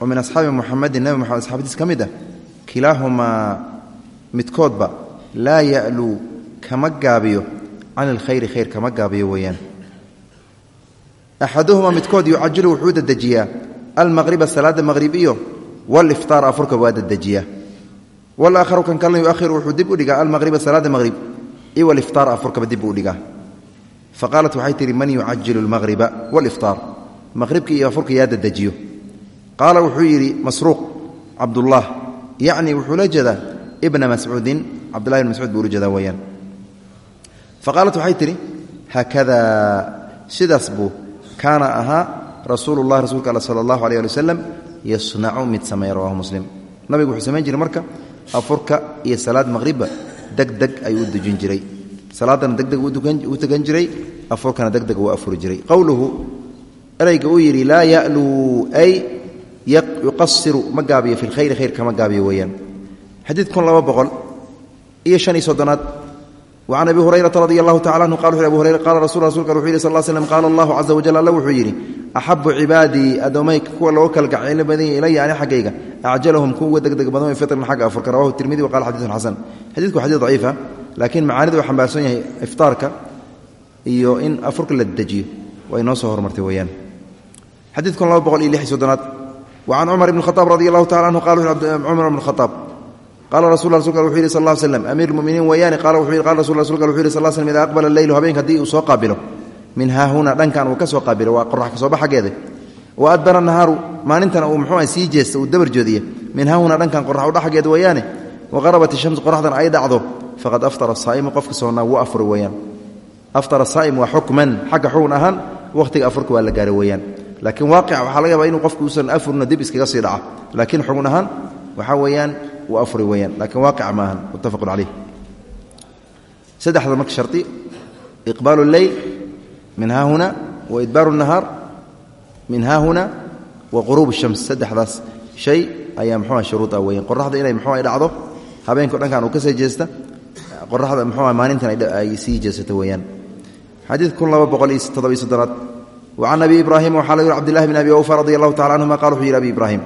oo min asxaabi muxamedin nebi moxamed asxaabtiis ka mid ah kilaahumaa midkoodba laa ya'luu kama gaabiyo can ilkhayri khayr kama gaabiyo weeyaan axaduhumaa midkood yucajilu wuxuu dedejiyaa almaqriba salaada maqrib iyo waliftaar afurka waa dedejiyaa walaakharu kan kalena yuahiru wuxuu dib u dhigaa almaqriba salaada maqrib iyo waliftaar afurkaba dib u dhigaa faqaalat waxay tihi man yucajilu almaqriba waliftaar maqribka iyo afurka yaa dedejiyo qaala wuxuu yidhi masruuq cabdullah yacni wuxuu la jeedaa ibna mascuudin cabdullahi ibn mascuud buu ula jeedaa weeyaan faqaalat waxay tidhi haakadaa sidaas buu kaana ahaa rasuulu llahi rasuulka alla sala allahu aleh ali wasalam yasnacu mid sameeya rawahu muslim. Nabigu wuxuu samayn jiray marka afurka iyo salaad maqhribba degdeg ayuu u dejin jiray. Salaadana degdeg u tukan jiray afurkana degdeg uu afuri jiray. Qowluhu erayga uu yidhi laa ya'luu ay yuqasiru ma gaabiyo fi lkhayri khayr kama gaabiyo weeyaan. Xadiid kun laba boqol iyo shan iyo soddonaad wacan abi hurayrata radi allahu tacala anhu qala wuxu abu hurayra qala rasul rasulka wuxuu yidhi sal l slm qaala allahu caza wajal alla wuxuu yidhi axabu cibaadii addoomayka kuwa looga kala gacaylo badanya ilaya ani xaggayga acjalahum kuwa uga degdeg badan way fitran xagga afurka rawahu tirmidi wa qala xadiisun xasan xadiidku xadiid daciifa laakiin macaanidu uu xambaarsan yahay iftaarka iyo in afurka la dejiyo way noo soo hormartay weeyaan xadiidkun laba boqol iyo lix soddonaad wacan cumar ibn khaaab radi allahu tacala anhu qala cumar ibn khaaab qaala rasul rasulka wuxuu yidhi sal slm amiir muminiin weeyaani qala rasulka wuxuu yidhi sal slm idaa aqbala leylu habeenka haddii uu soo qaabilo min haahuna dhankan uu ka soo qaabilo waa qorax ka soo bax xaggeeda wa adbara nahaaru maalintana uu muxuu sii jeesta uu dabar joodiye min haahuna dhankan qorax u dhaxgeeda weeyaane wa qarabat ishamsu qoraxdan ay dhacdo faqad aftara asaa'imu qofka soonnaa wuu afuri weeyaan aftara asaa'im waa xukman xagga xugun ahaan wakhtiga afurka waa la gaaray weeyaan laakiin waaqica waxaa laga yaabaa inuu qofku uusan afurna dib iskaga sii dhaca laakiin xugun wuu afuri weeyaan. Laakiin waaqica ma ahan muttafaqun caleyh saddexda marka shardi iqbaalu lleyl min haahuna wa idbaaru nahaar min haahuna wa quruub shams. Saddexdaas shay ayaa muxuuha shuruud ah weeyaan. Qoraxda inay muxuu ay dhacdo habeenko dhankan uu ka sii jeesta qoraxda muxuuha maalintan ay sii jeesato weeyaan. Xadiid kun laba boqol iyo toddobiy soddonaad. Wacan abi ibraahim waxaa la yuri cbdillahi bn abi awfa radi allahu tacala anhuma qala wuxuu yidhi abi ibraahim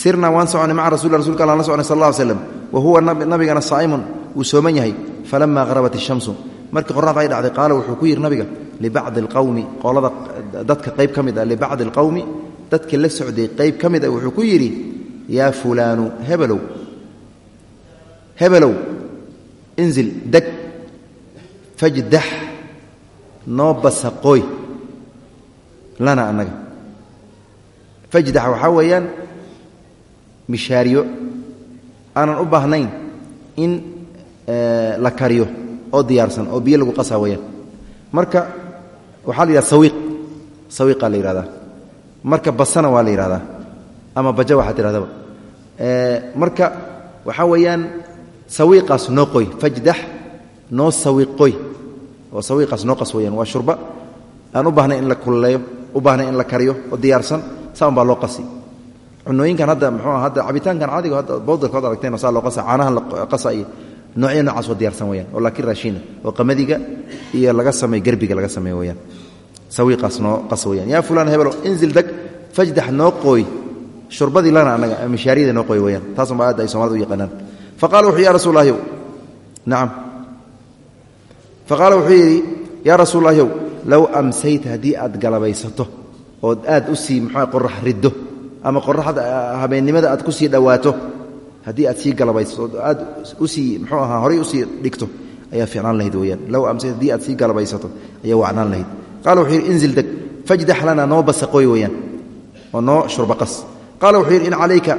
sirna waan soconay maca rasul rasulka allan la socnay sal alla ly slam wa huwa nabigana saa'imun wuu sooman yahay. Falama harabat ishamsu markii qoraxda ay dhacday qaala wuxuu ku yidhi nabiga libacdi alqowmi qolada dadka qayb ka mid ah libacdi alqowmi dadka la socday qayb ka mid ah wuxuu ku yidhi yaa fulaanu hebelow hebelow inzil deg fajdax noo basaqooy lana annaga. Fajdax waxaa weeyaan mishaariyo aanan u baahnayn in la kariyo oo diyaarsan oo biyo lagu qasaa weyaan marka waxaa la yidhahda sawiiq. Sawiiqaa la yidhahdaa marka basana waa la yidhahdaa ama baja waxaa tidhahdaba. Marka waxaa weeyaan sawiiqaas noo qoy. Fajdax noo sawiiqoy oo sawiiqaas noo qas weyaan waa shurba. Aan u baahnayn in la kululeeyo u baahnayn in la kariyo oo diyaarsan. Saa un baa loo qasi cunooyinkan hadda mxuu hadda cabitaankan caadiga hadda bowdarka od aragteen saa loo qasa caanahan la qasa iyo noocya noocaas oo diyaarsan weyaan oo laakiin raashiina oo qamadiga iyo laga sameey gerbiga laga sameey weyaan sawiiqaas noo qas weyaan yaa fulaan hebelo inzil deg fajdax noo qooy shurbadii lana annaga mishaariyada noo qooy weyaan taasunba aad ay somalida u yaqaanaan. Faqala wuxuu ya rasul lahyow nacam faqaala wuxuu yidhi yaa rasuul lahyow low amsayta haddii aad galabaysato ood aad u sii muxua qorax riddo ama qoraxda habeennimada aad ku sii dhowaato haddii aad sii galabaysato ood aad u sii mxuu ahaa horay u sii dhigto ayaa ficnaan lahayd weyaan low amsayta haddii aad sii galabaysato ayaa wacnaan lahayd. Qaala wuxuu yidhi inzil deg fajdax lana noo basaqooy weyaan oo noo shurbaqas qaala wuxuu yidhi in calayka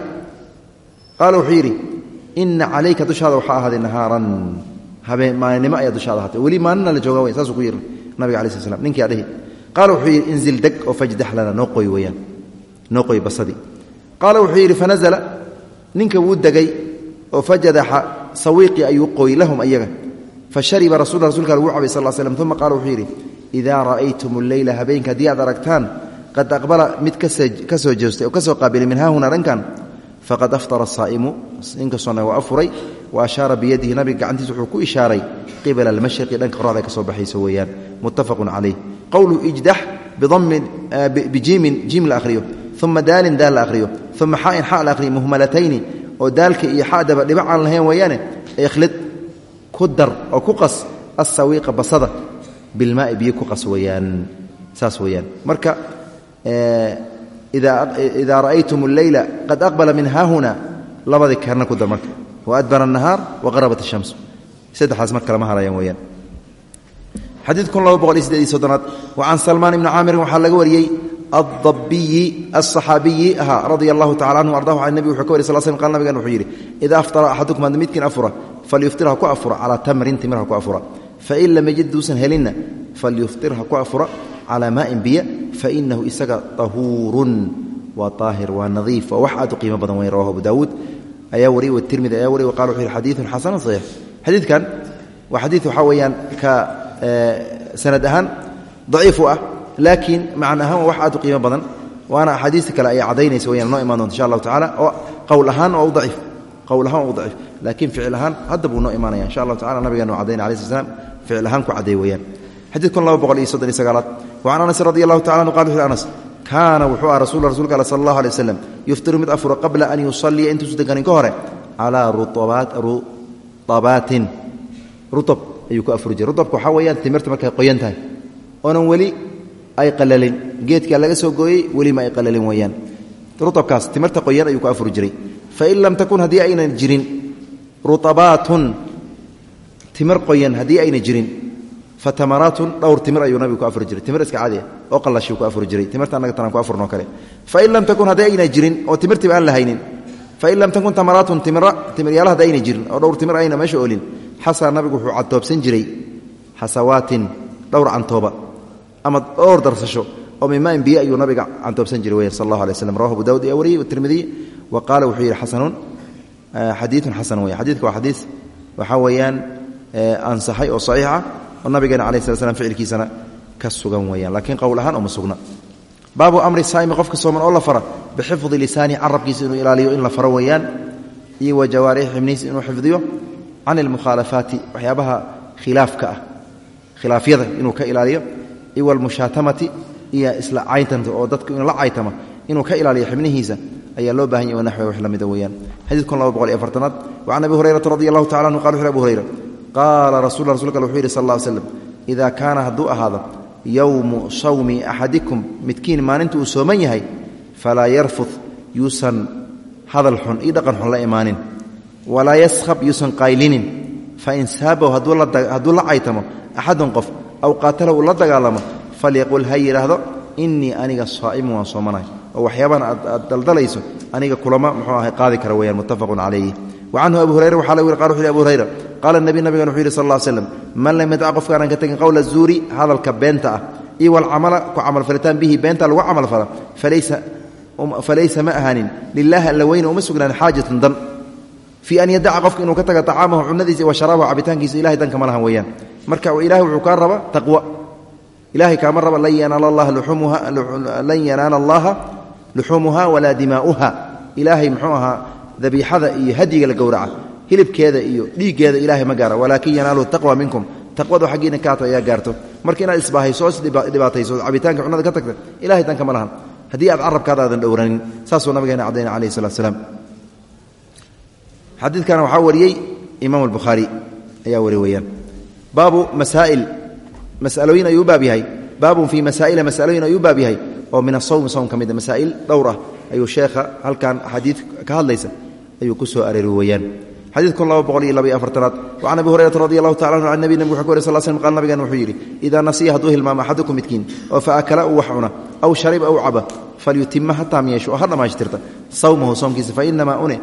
qaala wuxuu yidhi ina calayka dushaada waxaa ahaaday nahaaran. Habeen maalinimo ayaa dushaada ahaatay. Weli maalina la jooga weyan saasuu ku yidhi nabiga alai sl slam ninkii adhihi qaala wuxuu yidhi inzil deg oo fajdax lana noo qoy weyaan qaala wuxuu yidhi fanazla ninka wuu degay oo fajadaxa sawiiqii ayuu qooy lahum ayaga. Fashariba rasul rasulka lagu cabay sal slm uma qaala wuxuu yidhi idaa ra'aytum alleyla habeenka haddii aad aragtaan qad aqbala mid ka soo jeestay oo ka soo qaabilay min haahuna dhankan faqad aftara asaa'imu ninkastoona waa afuray wa ashaara biyadihi nabiga gacantiisa wuxuu ku ishaaray qibala almashriqi dhanka qoraxda ka soo baxayso weeyaan. Muttafaqun calayh. Qowluhu ijdax bijiimin jiim la ahriyo uma daalin daal la ahriyo uma xain xa la ahriyo muhmalatayni oo daalka iyo xadaba dhibac aan lahayn weeyaane ikhlid ku dar oo ku qas asawiiqa basada bilmaai biyo ku qas weyaan saas weyaan marka idaa ra'aytum alleyla qad aqbala min haahuna labadi karna ku dar marka waadbara nahaar waqarabat ashams saddexaas marka lama harayaan weyaan xadiid kun laba boqol iyo sideed iyo soddonaad wa can salmaan ibni caamirin waxaa laga wariyey addabiyi aلصaxaabiyi ahaa radia allahu tacala anhu ardahu can nebi wuxuu ka wariy sal slm qal nabigan wuxuu yidhi idaa aftara axadukum hadda midkiin afura falyuftir ha ku afura calaa tamrin timir ha ku afura. Fain lam yajid duusan helinna falyuftir ha ku afura calaa maa'in biya fainahu isaga tahuurun waa aahir waa nadiif waa wax aad u qiimo badan weyn rawahu abu daawuud ayaa wariyey watirmidi ayaa wariyey waqala wuxuu yidhi xadiidun xasanun saxiix. Xadiidkan waa xadiid waxaa weeyaan ka sanad ahaan daciif u ah laakiin macna ahaan wax aad u qiimo badan waana axaadiista kale ayay cadaynaysa weyaan noo imaan doonta insha allahu tacala oo qowl ahaan waa u daciif qowl ahaan waa u daciif laakiin ficil ahaan hadda buu noo imaanaya insha allahu tacala nabigeenu cadayna alai sl ficil ahaan ku cadday weeyaan xadiid kun laba boqol iyo soddon iyo sagaalaad wacan anas radi allahu tacala anu qala wuxu anas kaana wuxuu ah rasul rasulka al sal allahu alay waslam yuftiru mid afuro qabla an yusalliya intuusu deganin ka hore calaa rutabaatin rutab ayuu ku afuri jiray. Rutabka waxaa weeyaan ay qalalin. Geedkaa laga soo gooyey welima ay qalalin weeyaan. Rutabkaas timirta qoyan ayuu ku afuri jiray. Fain lam takun haddii aynan jirin rutabaatun timir qoyan haddii ayna jirin fatamaraatun dhowr timir ayuu nabigu ku afuri jiray. Timir iska caadi ah oo qallashiu ku afuri jiray. Timirta annaga tanaan ku afurnoo kale. Fain lam takun haddii ayna jirin oo timirtiiba aan la haynin fain lam takun tamaraatun timira timiryaala haddi ayna jirin oo dhowr timir ayna meesha oolin xasaa nabigu wuxuu cantoobsan jiray xasawaatin dhowr cantooba ama dhowr darsasho oo mimaan biyo ayuu nabiga cantoobsan jiray weyan sal allahu alay waslam rawahu abu ayaa wariyey tirmidiy wa qaala wuxuu yidhi xasanun xadiidun xasan weya xadiidka waa xadiis waxaa weeyaan ansaxay oo saxiix ah oo nabigeena alayh slat slam ficilkiisana ka sugan weeyaan. Laakiin qowl ahaan oma sugna. Baabu amri saa'imi qofka sooman oo la fara bixifdi lisaani carabkiisa inuu ilaaliyo in la faro weeyaan iyo wa jawaarixi xibnihiisa inuu xifdiyo can almukhaalafaati waxyaabaha khilaafka ah khilaafyada inuu ka ilaaliyo iyo walmushaatamati iyo isla caytanta oo dadku inuu la caytama inuu ka ilaaliyo xibnihiisa ayaa loo baahan yahy naxwe wax la mida weeyaan xadiid kun laba boqol iyo afartanaad wacan abi hurayrata radi allahu tacala anhu qala wuxu abu hurayra qaala rasul rasulka wuxuu yidhi sal alla slam idaa kaana hadduu ahaado yowmu sawmi axadikum midkiin maalinta uu sooman yahay falaa yarfud yuusan hadal xun io dhaqan xun la imaanin walaa yaskhab yuusan qaylinin fain saabahu hadduu la caytamo axadun qof aw qaatala uu la dagaalamo falyaqul ha yidhaahdo innii aniga saa'imun waan soomanahay oo waxyaabahan aad daldalayso aniga kulama muxuu ahay qaadi kara weyaan muttafaqun wa canhu abu hurayra waxaa lagu yiri qala abu hurayra qaala nabi nabigan wuxuu yidhi sal lla slam man lam yadac qofkaanaan ka tegin qowla zuuri hadalka beenta ah iyo walcamala ku camalfalitaan bihi beenta lagu camalfala falaysa ma ahaanin lilaahi alla weyne uma sugnaan xaajatun dan fii an yadaca qofka inuu ka taga tacaamahu cunadiisa wa sharaabahu cabitaankiisa ilahay danka ma lahan weeyaan. Marka ilahay wuxuu kaa raba taqwa. Ilahay kaama raba lan yanaala allaha luxuumuha walaa dimaa'uha. Ilaahay muxuu ahaa dabiixada iyo hadyiga la gowraca. Hilibkeeda iyo dhiiggeeda ilahay ma gaara. Walaakin yanaaluhu taqwa minkum. Taqwadu xaggiina kaata ayaa gaarto. Marka inaad isbaahayso isdhibaatayso cabitaanka cunada ka tagta ilahay danka ma lahan. Haddii aad carabkaada dhowranin saasuu nabigeena cadayna calayhi salatu slam xadiidkana waxaa wariyey imaam albukhaari ayaa wari weeyaan. Baabu masaa'il masalooyin ayuu baab yahay. Baabun fii masaa'ila masalooyin ayuu baab yahay. Oo min asawmi sowm ka mid masaa'il dhowr ah ayuu sheekha halkan xadiid ka hadlaysa ayuu ku soo areeri weeyaan. Xadiid kun laba boqol iyo laba iyo afartanaad. Wacan abi hurayrata radi allahu tacala anhu can nabi nabig wuxuu ka wary sal slm qal nabigan wuxuu yidhi idaa nasiya hadduu hilmaamo axadukum midkiin oo fa akala uu wax cuna aw shariba aw caba falyutima ha taam yeesho oo ha dhammaashtirta sawmahu soomkiisa fainamaa une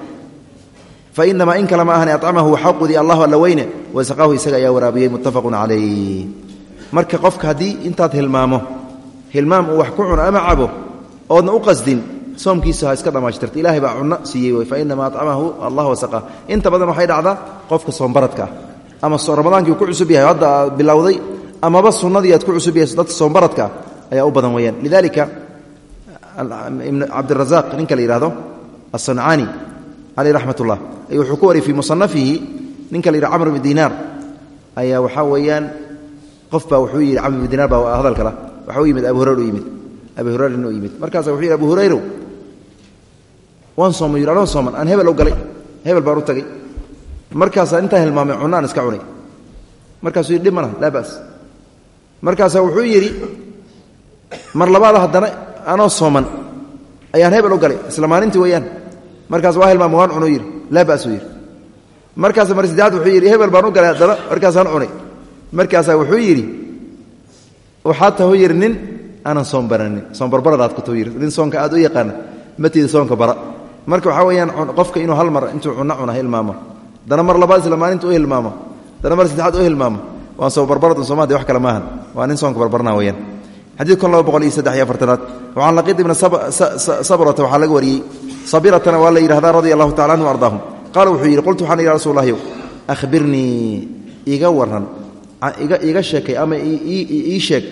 fainamaa in kale ma ahani acamahu waxaa qudiya allahu alla weyne wasaqaahu isaga ayaa waraabiyey muttafaqun calayh marka qofka haddii intaad hilmaamo hilmaam uu wax ku cuno ama cabo oodna u qasdin soomkiisa ha iska dhammaashtirta ilahay baa cunno siiyey wey fainamaa acamahu allah wasaqaa inta badan waxay dhacdaa qofka soombaradka ah ama ramadaankii ku cusub yahay hadda aad bilowday amaba sunnadii aad ku cusub yahay dadka soombaradka ah ayaa u badan weeyaan lidalika caleyh raxmat ullah wuxuu ku wariyey fii musanafihi ninka la yidhah camr bn dinaar ayaa waxaa weeyaan qof baa wuxuu yidhi camr bn dinaar baa hadal kala waxa u yimid abu hurayr u yimid abu hurayr nin u yimid markaasa wuxuu yidhi abu hurayrow waan soomay yidhi anoo sooman aan hebel u galay hebel baan u tagay markaasaa intaa hilmaamay cunno aan iska cunay markaasuu yidhi dhib ma laha laa ba's markaasaa wuxuu yidhi mar labaada haddana anoo sooman ayaan hebel u galay isla maalintii weeyaan markaas waa hilmaama waan cunuu yidhi laa ba'suu yidhi markaasa mar saddexaad wuxuu yidhi hebel baan u galay haddana markaasaan cunay. Markaasaa wuxuu yidhi waxaa tahu yidhi nin aanan soom baranin. Soom barbaradaad ku tahu nin soonka aad u yaqaana matiida soonka bara. Marka waxaa weeyaan qofka inuu hal mar intuu cunno cuna hilmaamo dana mar labaad isla maalinta u hilmaamo dana mar saddexaad u hilmaamo waan soom barbaradun sooma wax kale maahan waa nin soonka barbarna weeyaan. Xadiid kun laba boqol iyo saddex iyo afartanaad. Wacan laqiid ibna sabrata waxaa laga wariyey sabiratana waa la yidhahdaa radia allahu anhu ardaahum. Qaala wuxuu yidhi qultu waxaan yidhi rasuul iga waran iga sheekay ama ii sheeg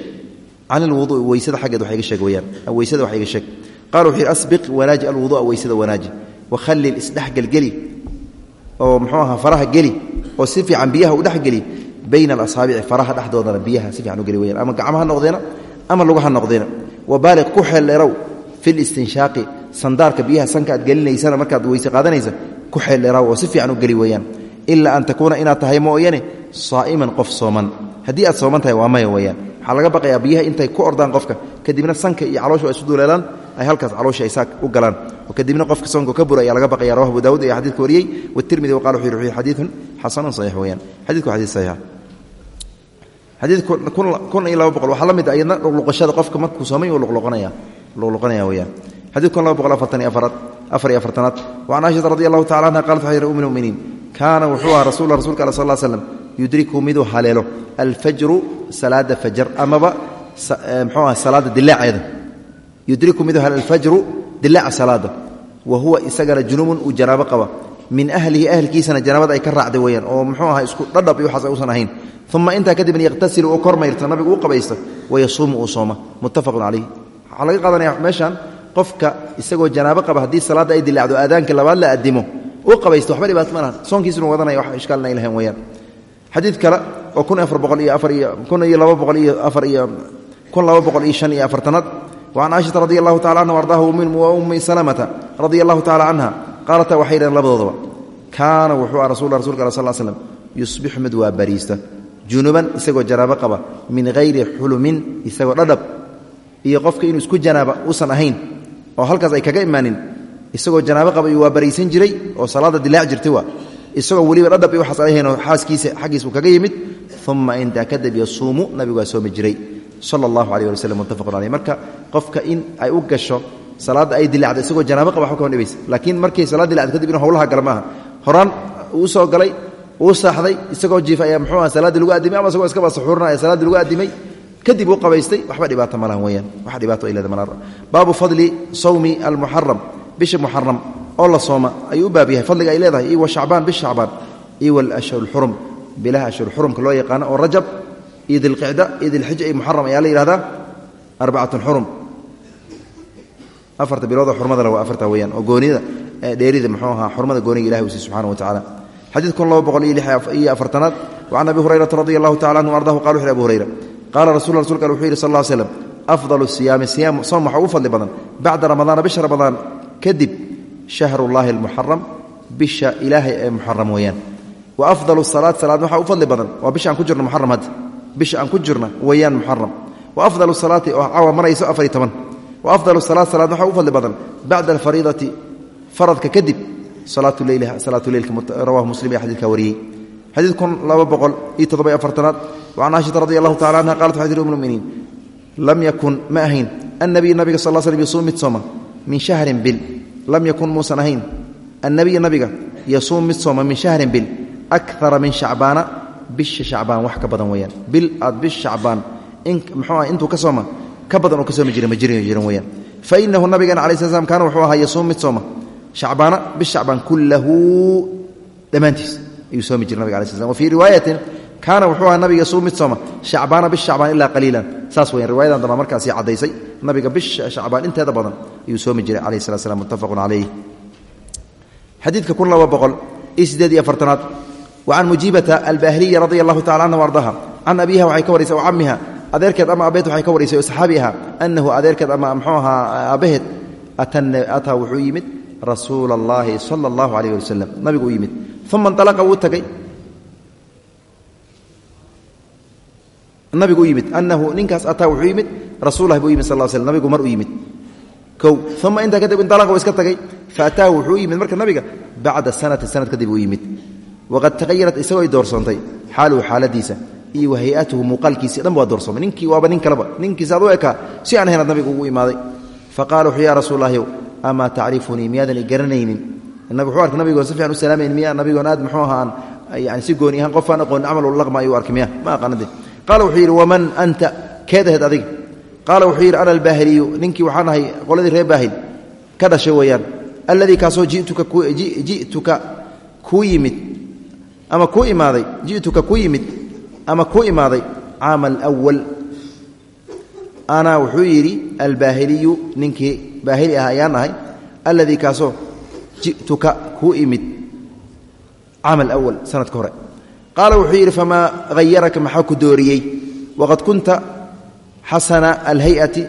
can ilwuduui weysada xaggeed wax iga sheeg weyaan weysada wax iga sheeg. Qala wuxuu yidhi asbiq wanaaji alwudu'a weysada wanaaji wakhallil isdhexgelgeli oo muxuu ahaa faraha geli oo si fiican biyaha u dhexgeli bayna alasaabici faraha dhexdoodana biyaha si fiican u geli ama gacmo ha noqdeena ama lugaha noqdeena wabaaliq ku xeeldheerow fi listinshaaqi sandaarka biyaha sanka aad gelinaysana markaad weyse qaadanaysa ku xeeldheeraw oo si fiican u geli weeyaan. Ilaa an takuuna inaad tahay mooyane saa'iman qof sooman. Haddii aad sooman tahay waa maya weeyaan. Waxaa laga baqayaa biyaha intay ku ordaan qofka kadibna sanka iyo calooshu ay isu duleelaan ay halkaas calooshii ay saa u galaan. Oo kadibna qofka soonka ka bura ayaa laga baqaya rawahu abu daawud ayaa xadidka wariyey watirmidi waqala wuxuu yidhi xadiidun xasanun saxiix weeyaan. Xadidku xadiid saxiixa xadiid kun iyo laba boqol waxaa la mid a iyadna luqluqashada qofka markuu soomay uu luqluqanaya luqluqanaya weeyaan xadiid kun laba boqol afartan iyo afaraad afar iyo afartanaad wacan aishata radi allahu tacala anha qalat waxay yidhi um lmuminiin kaana wuxuu ahaa rasul rasulka al sal l slam yudriku miduu haleelo alfajru salaada fajar amaba mxuu aha salaada dilaaceeda yudriku miduu haleelo alfajru dilaaca salaada wa huwa isagana junubun uu janaabo qaba min ahlihi ahlkiisana janaabada ay ka raacday weyaan oo muxuu aha isku dhadhab iyo waxaas usan ahayn uma intaa kadibna yaqhtasilu uu kormayrta nabigu u qabaysta qofka isagoo janaabo qaba haddii salaadda ay dilaacdo aadaanka labaad la adimo u qabaysto waxba dhibaat ma lahan soonkiisunu wadanaya wax ishkaalna ay lahayn weyaan xadiid kale oo kun afar boqol iyo afar iyo kun iyo laba boqol iyo afar iyo kun laba boqol iyo shan iyo afartanaad wacan caaishata radi allahu tacala anha ardaha wa ummi salamata radia allahu tacala canha qaalata waxay dhaheen labadoodaba kaana wuxuu ah rasul rasulka al sal slam yusbixu mid waa bariista junuban isagoo janaabo qaba min hayri xulumin isagoo dhadhab iyo qofka inuu isku janaaba uusan ahayn oo halkaas ay kaga imaanin isagoo janaabo qaba waa bariisan jiray oo salaada dilaac jirtay waa isagoo weliba dhadhab waxaas alahayno xaaskiisa xaggiis uu kaga yimid uma intaa kadib yasuumu nabigu waa soomi jiray. Sala allahu aleyh wali slm muttafaqun caleyh marka qofka in ay u gasho salaadda ay dilacda isagoo janaabo qaba waxba kama dhibaysa. Laakiin markay salaad dilacda kadib inu howlaha gala maaha. Uu soo galay uu saaxday isagoo jiifa ayaa muxuu aha salaaddii lagu addimay ama isagoo iskaba saxuurinaya salaaddii lagu addimay kadib uu qabaystay waxba dhibaato ma lahan weyaan wax dhibaato ay leeda malaar baabu fadli sawmi almuxaram bisha muxaram oo la sooma ayuu u baab yahay. Fadliga ay leedahay iyo wa shacbaan bish shacbaan. Iyo walashhur lxurum bilaha ashhur xurumka loo yaqaano oo rajab iyo dilqicda iyo dilxija iyo muxaram ayaa la yihahdaa arbacatun xurum afarta biloodoo xurmadana waa afarta weyaan oo goonida dheerida muxuu ahaa xurmada gooniga ilahi usi subxana wa tacala xadiid kun laba boqol iyo afartanaad wacan abi hurayrata radi allahu tacala anhu ardahu qala wuxu abu hurayra qaala rasul rasulka wuxuu yidhi sal slm afdalu siyaami siyaam soom waxaa ugu fadli badan bacda ramadaana bisha ramadaan kadib shahrullaahi almuxaram bisha ilaahay ee muxaram weeyaan wa afdalu salaad salaadna waxaa u fadli badan waa bisha aan ku jirno muxaram hadda bisha aan ku jirna weeyaan muxaram wa afdalu salaati oo cawa marayso afar iyo toban wa afdalu salaad salaadna waxaa u fadli badan bacda alfariidati faradka kadib salaatu leyl salaatu leylka rawahu muslim ee xadidka wariyey xadiid kun laba boqol iyo toddoba afartanaad wacan caaishata radi allahu tacala anha qalat waxay tihi ummuminiin lam yakun ma ahayn annabiy nabiga sal l slm yasuum mid sooma min shahrin bil lam yakun muusan ahayn annabiy nabiga yasuum mid sooma min shahrin bil akara min shacbaana bisha shacbaan wax ka badan weyaan bil aad bish shacbaan mxuu ah intuu ka sooma ka badan uu ka soomi jira ma jiri jiran weyaan fa inahu nabigeena alai sl slam kaana wuxuu ahaa yasuum mid sooma shacbaana bish shacbaan kullahu dhammaantiis ayuu soomi jira nabig ala sl slam wa fii riwaayatin kaana wuxuu ahaa nabiga yasuum mid sooma shacbaana bish shacbaan ilaa qaliilan. Saas weyan riwayadan damba markaasi caddaysay nabiga bisha shacbaan inteeda badan ayuu soomi jiray alayh slat slam muttafaqun calayh xadiidka kun laba boqol iyo siddeed iyo afartanaad wa can mujiibata albahliya radi allahu tacala anha ardaha can abiiha waxay ka warraysay o cammiha adeerkeed ama abeed waxay ka warraysay oo saxaabi ahaa annahu adeerkeed ama muxuu ahaa aabbaheed ataa wuxuu yimid rasuula allahi sala allahu alayh ali wasalam nabigu u yimid. Uma inalaqa wuu tagay nabigu u yimid. Anahu ninkaas ataa wuxuu yimid rasullahi buu yimid sal sl nabigu mar u yimid. Kow uma intaa kadib inalaqa uu iska tagay faataahu wuxuu u yimid marka nabiga bacda sanati sanad kadib uu yimid. Waqad taqayarat isagoo ay doorsoontay xaaluhu xaaladiisa iyo wa hay'atuhu muuqaalkiisi dhan waa doorsoomay. Ninkii waaba nin kaleba ninkiisa ad u ekaa si aan ahaynad nabigu ugu imaaday. Faqala wuxuu ya rasuullahyow amaa tacrifunii? Miyaadan i garanaynin? Wuxuu arkay nabigoon si fiican u salaamayn miya nabigoon aad muxuu ahaan yani si gooni ahaan qofaan aqoon camal laqma ayuu arkay miya ma aqaanade qaala wuxuu yidhi waman anta? Keed ahayd adiga. Qaala wuxuu yidhi ana albaahiliyu. Ninkii waxaan ahay qoladii reer baahil. Ka dhashay weeyaan. Alladii kaasoo jituka kuu yimid ama kuu imaaday jituka ku yimid ama kuu imaaday caama alwal ana wuxuu yidhi albaahiliyu ninkii baahili ah ayaan ahay alladii kaasoo jituka kuu imid hore qaala wuxuu yidhi famaa hayaraka maxaa ku dooriyey? Waqad kunta xasana alhayati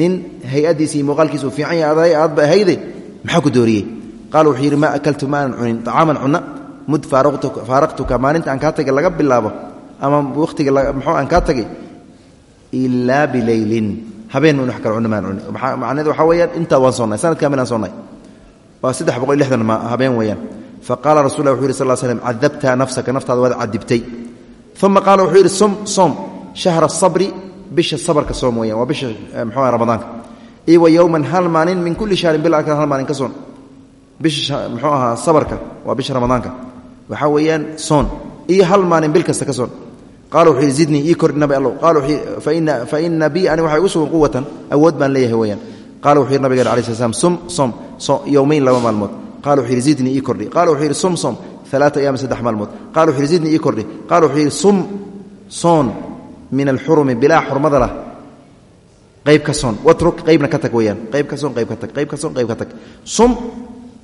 nin hay'adiisii muuqaalkiisa u fiican yahay aadba ahayde maxaa ku dooriyey? Qaala wuxuu yidhi maa akaltu ma aanan cunin acaaman cunna mud faaraqtuka maalinta aan kaa tagay laga bilaabo ama wakhtiga muxuu aan kaa tagay? Ilaa bileylin habeen ma in wax kale cunna maan cunin. Macnaheed waxaa weeyaan intaa waan soonnay sanad kaamilaan soonnay waa saddex boqol iyo lixdan habeen weeyaan faqaala rasul wuxu yhi sal slm cadabta nafsaka naftaada waad cadibtay uma qaala wuxuu yidhi soom shahra sabri bisha sabarka soom weyaan waa bisha mxuu ramadaanka iyo wa yowman hal maalin min kulli shahrin bil arkan hal maalin ka soon bisha muxuu ahaa sabarka waa bisha ramadaanka waxaa weeyaan soon iyo hal maalin bil kasta ka soon qaala wuxuu yidhi zidnii ii kordhi nabi allow qaala fa ina bi ani waxay ugu sugan quwatan awood baan leeyahay weyaan qala wuxuu yidhi nabigeen alai sl slam sum som yowmayn laba maalmood qa wuu yidhi zidnii ii kordhi qaal wuxuu yidhi sum som alaaa ayaam saddex maalmood qaal wuxuu yidhi zidnii ii kordhi qaal wuxuu yidhi sum soon min alxurumi bilaa xurmada qayb ka soon watruk qaybna ka tag weyaan qayb ka soon qayb ka tag qayb ka soon qayb ka tag sum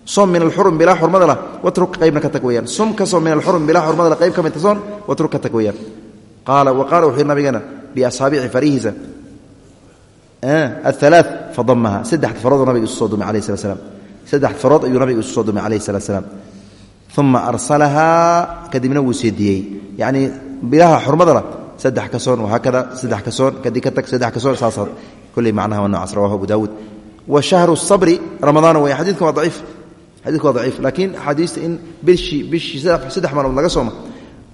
soon min alxurum bilaa xurmada watruk qaybna ka tag weyaan sum ka soon min alxurum bilaa xurmada qayb ka midta soon watruk ka tag weyaan qaala wa qaala wuxuu yidhi nabigeena biasxaabici farihiisa ahalaa fadamaha saddex farooduu nabiga isu soo dumay alah slat saddex farood ayuu nabiga isu soo dumay alayh salaa slaam uma arsalahaa kadibna wuu seediyey. Yacnii bilaha xurmadana saddex ka soon wahaakada saddex ka soon kadib ka tag saddex ka soon saasa kulley macnaha waa noocaas rawahu abu daawuud wa shahru sabri ramadaana wey xadiidka waa daciif. Xadidka waa daciif laakiin axaadiista in bishii bishii saddex maalmood laga sooma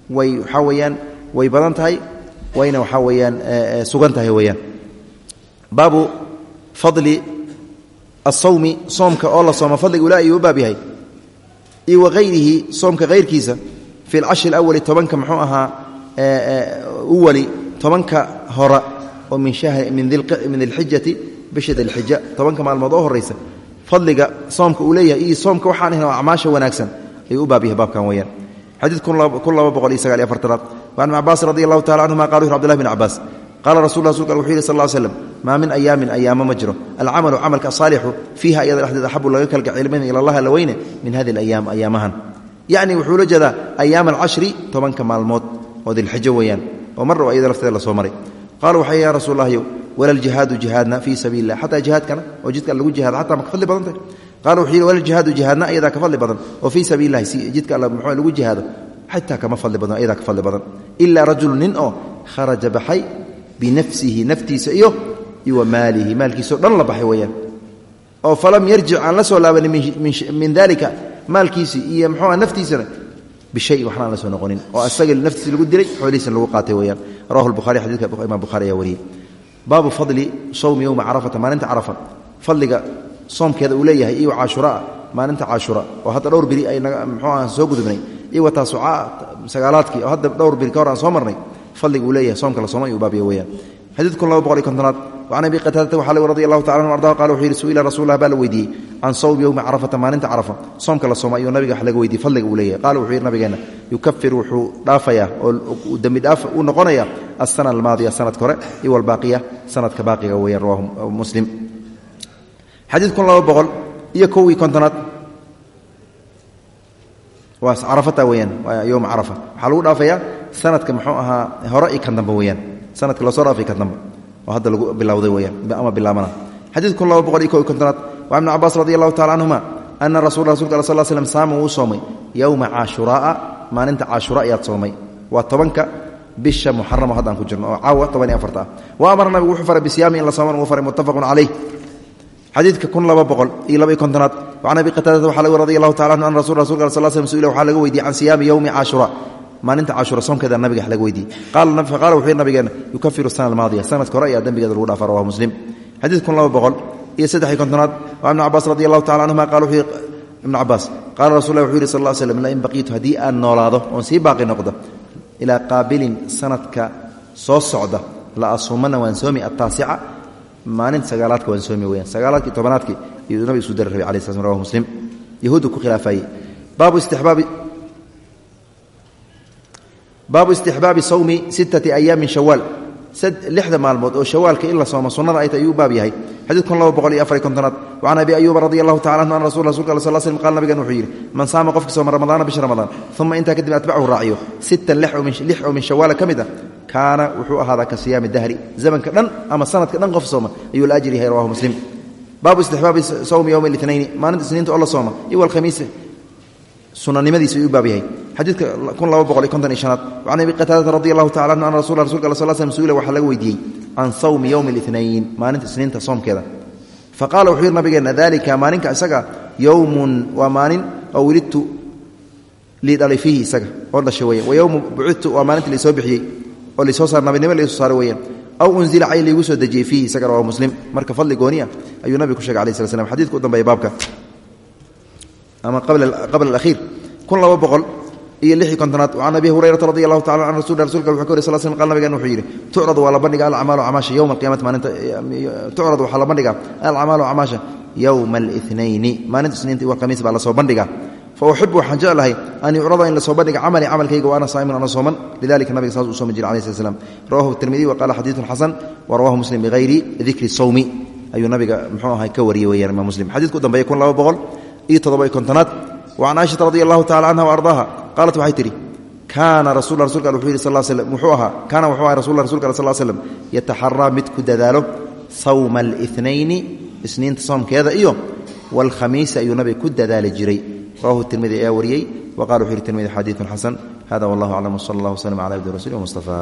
way waxaa weeyaan way badan tahay wayna waxaa weeyaan sugan tahay weeyaan. Baabu fadli asawmi soomka oo la sooma fadliga ula ayuu u baab yahay. Iyo wahayrihi soomka hayrkiisa fi alcashri alawali tobanka muxuu ahaa uwali tobanka hora oo min dilxijati bisha dilxija tobanka maalmood oo horaysa fadliga soomka uu leeyahay iyo soomka waxaan ahayn oo acmaasha wanaagsan ayuu u baab yahay baabkan weeyaan. Xadiid kun laba boqol iyo sagaal iyo afartanaad. Wa an ibn cabaas radi allahu tacala canhuma qala wuxu abdulahi bn cabaas qaala rasul rasulka wuxuu yihi sal ll slam maa min ayaamin ayaamo ma jiro. Alcamalu camalka asaalixu fiiha iyada dhexdeed axabu laga kalgacilmayna ila allah alla weyne min hadi alayaam ayaamahan. Yacni wuxuu la jeedaa ayaam alcashri tobanka maalmood oo dilxijo weeyaan oo marnaba iyada lafteeda la soo maray. Qaala waxay ya rasuul lahyow wala ljihaadu jihaadna fii sabiili lah xataa jihaadkana oo jidka lagu jihaado xataa ma ka fadli badan tahy qala wuxuu yidhi wala ljihaadu jihaadna ayadaa ka fadli badan oo fii sabiili lahi si jidka alla muxuu lagu jihaado xataa kama fadli badan ayadaa ka fadli badan. Ilaa rajulu nin oo kharaja baxay binafsihi naftiisa iyo wa maalihi. Maalkiisao dhan la baxay weeyaan. Oo falam yarjic aan la soo laabanin min dalika maalkiisii iyo mxuua naftiisana bishayin waxna aan la soo noqonin oo asaga naftiisa lagu dilay xoolihiisana lagu qaatay weyaan rawahu lbuhari xadidka imaam buhari ayaa wariyey. Baabu fadli sowmi yowma carafata maalinta carafa fadliga soomkeeda uu leeyahay iyo caashuraa maalinta caashura. Oo hadda dhowr beri ay mxuu aan soo gudubnay iyo wataasuca sagaalaadkii oo hadda dhowr beri ka hor aan soo marnay fadliga uu leeyahay soomka la sooma ayuu baabiya weyaan xadiid kun laba boqol iyo kontonaad wacan abi qataadata waxaa lg radi allahu tacala anu ardahu qala wuxuu yihi su'ila rasuullah baa la weydiiyey can sawmi yowmi carafata maalinta carafa soomka la sooma ayuu nabiga wax laga weydiiyey fadliga uu leeyahay. Qala wuxuu yidhi nabigeenna yukafir wuxuu dhaafayaa oo dembi dhaaf uu noqonaya asana almaadiya sanadka hore iyo walbaaqiya sanadka baaqiga weeyaan rawahu muslim. Xadiid kun laba boqol iyo kow iyo kontonaad waa carafata weeyaan waa yowma carafa. Waxaa lagu dhaafayaa sanadka muxuu ahaa hore iyo kan dambe weeyaan. Sanadka la soo dhaafay kan dambe. Oo hadda lagu bilowday weyaan ama bilaabana. Xadiid kun laba boqol iyo ko kontonaad waa ibnu cabaas radi allahu tacala canhuma ana rasul rasulka al sal slm saama wuu soomay. Yowma caashuraaa maalinta caashura ayaad soomay. Waa tobanka bisha muxaramo haddaan ku jirno oo caawa toban iyo afarta. Ah amara nabigu wuxuu faray bisiyaami in la sooman uu faray muttafaqun calayh xadiidka kun laba boqol iyo laba iyo kontonaad. Can abi qataadata waxaa laga radi allahu tacala anhu an rasul rasulka sal slm suila waxaa laga weydiiyey can siyaami yowmi caashura maalinta caashura soonkeeda nabiga laga weydiiyey. Qaala wuxuu nabigeena yukafiru sana almaadiya. Sanadka hore ayaa dembigeeda lagu dhaafaa rawahu muslim. Xadiid kun laba boqol iyo saddex iyo kontonaad. Waa ibnu cabaas radi allahu tacala canhuma qala wuxuu ibnu cabaas qaala rasul lah wuxuu yihi sal ll slm lain baqiitu haddii aan noolaado oon sii baaqi noqdo ilaa qaabilin sanadka soo socda la asuumana waan soomi ataasica maalinta sagaalaadka waan soomi weyaan sagaalaadki tobanaadkii ayuu nabiga isu dari rabay alai sla muslim. Yahuuddu ku khilaafayey baabu istixbaabi sawmi sittati ayaamin shawaal lixda maalmood oo shawaalka in la soomo sunnada ay tay ayuu yahay. Xadiid kun laba boqol iyo afar iyo kontonaad. Wacan abi ayuuba radi rasul rasulka al sal slm qala nabigan wuxuu kaana wuxuu ahaadaa ka siyaami dahri. Zamanka dhan ama sanadka dhan qof sooma ayuu la ajir yahay rawahu muslim. Baabu istixbaabi sawmi yowmi اlitnayni maalinta isniinta oo la sooma iyo walkhamiisi sunanimadiisa ayuu baab yahay. Xadiidka kun laba boqol iyo konton iyo shanaad. Can abi qataadata radi allahu tacala anhu an rasul rasulka al sl slm su'ila waxaa laga weydiiyey can sawmi yowmi اlitnayn maalinta isniinta soomkeeda. Faqala wuxuu yidhi nabigeenna dalika maalinka isaga yowmun waa maalin oo welidtu lii dhalay fiihi isaga oo dhashay weyan wa yowmu bucidtu waa maalinta laisoo bixiyey oo laisoo saar nabinimo laisoo saaray weeyaan. Aw unzila cay laygu soo dejiyey fiihi isaga rawahu muslim. Marka fadli gooni ah ayuu ku shegay alai slat slam xadidka u baabka. Ama qabla alakhiir. Kun laba boqol iyo lix iyo kontonaad can abi hurayrata radi allahu an rasul rasulka wuxuu ka wari sal slm qal nabigan wuxuu yidhi tucradu waa la bandhiga alacmaalu acmaasha yowma fa uxibu waxaan jeclahay an yucrada in la soo bandhiga camali camalkayga wa ana saa'imun ana sooman lidalika nabiga saas uu soomi jira alayh slat rawahu tirmidiy wa qala xadiidun xasan wa rawahu muslim bihayri dikri sawmi ayuu nabiga muxuu ahay ka wariyey weyaan imaam muslim xadidka u dambeeya kun laba boqol iyo toddoba iyo kontonaad wacan caaishata radi allahu tacala canha waardaaha qaalat waxay tidhi kaana rasul rasulka wuxuu yidhi wuxuu ahaa kaana wuxuu aha rasul rasulka al sal slm yataxaraa mid ku dadaalo sawma alnayni isniinta soomkeeda iyo waalkhamiisa ayuu nabiga ku dadaali jiray rawahu tirmidi ayaa wariyey. Wa qala wuxuu yihi tirmidi xadiidun xasan. Hada wallah aclam wsala allah wslm cala abdi rasuli wmustafa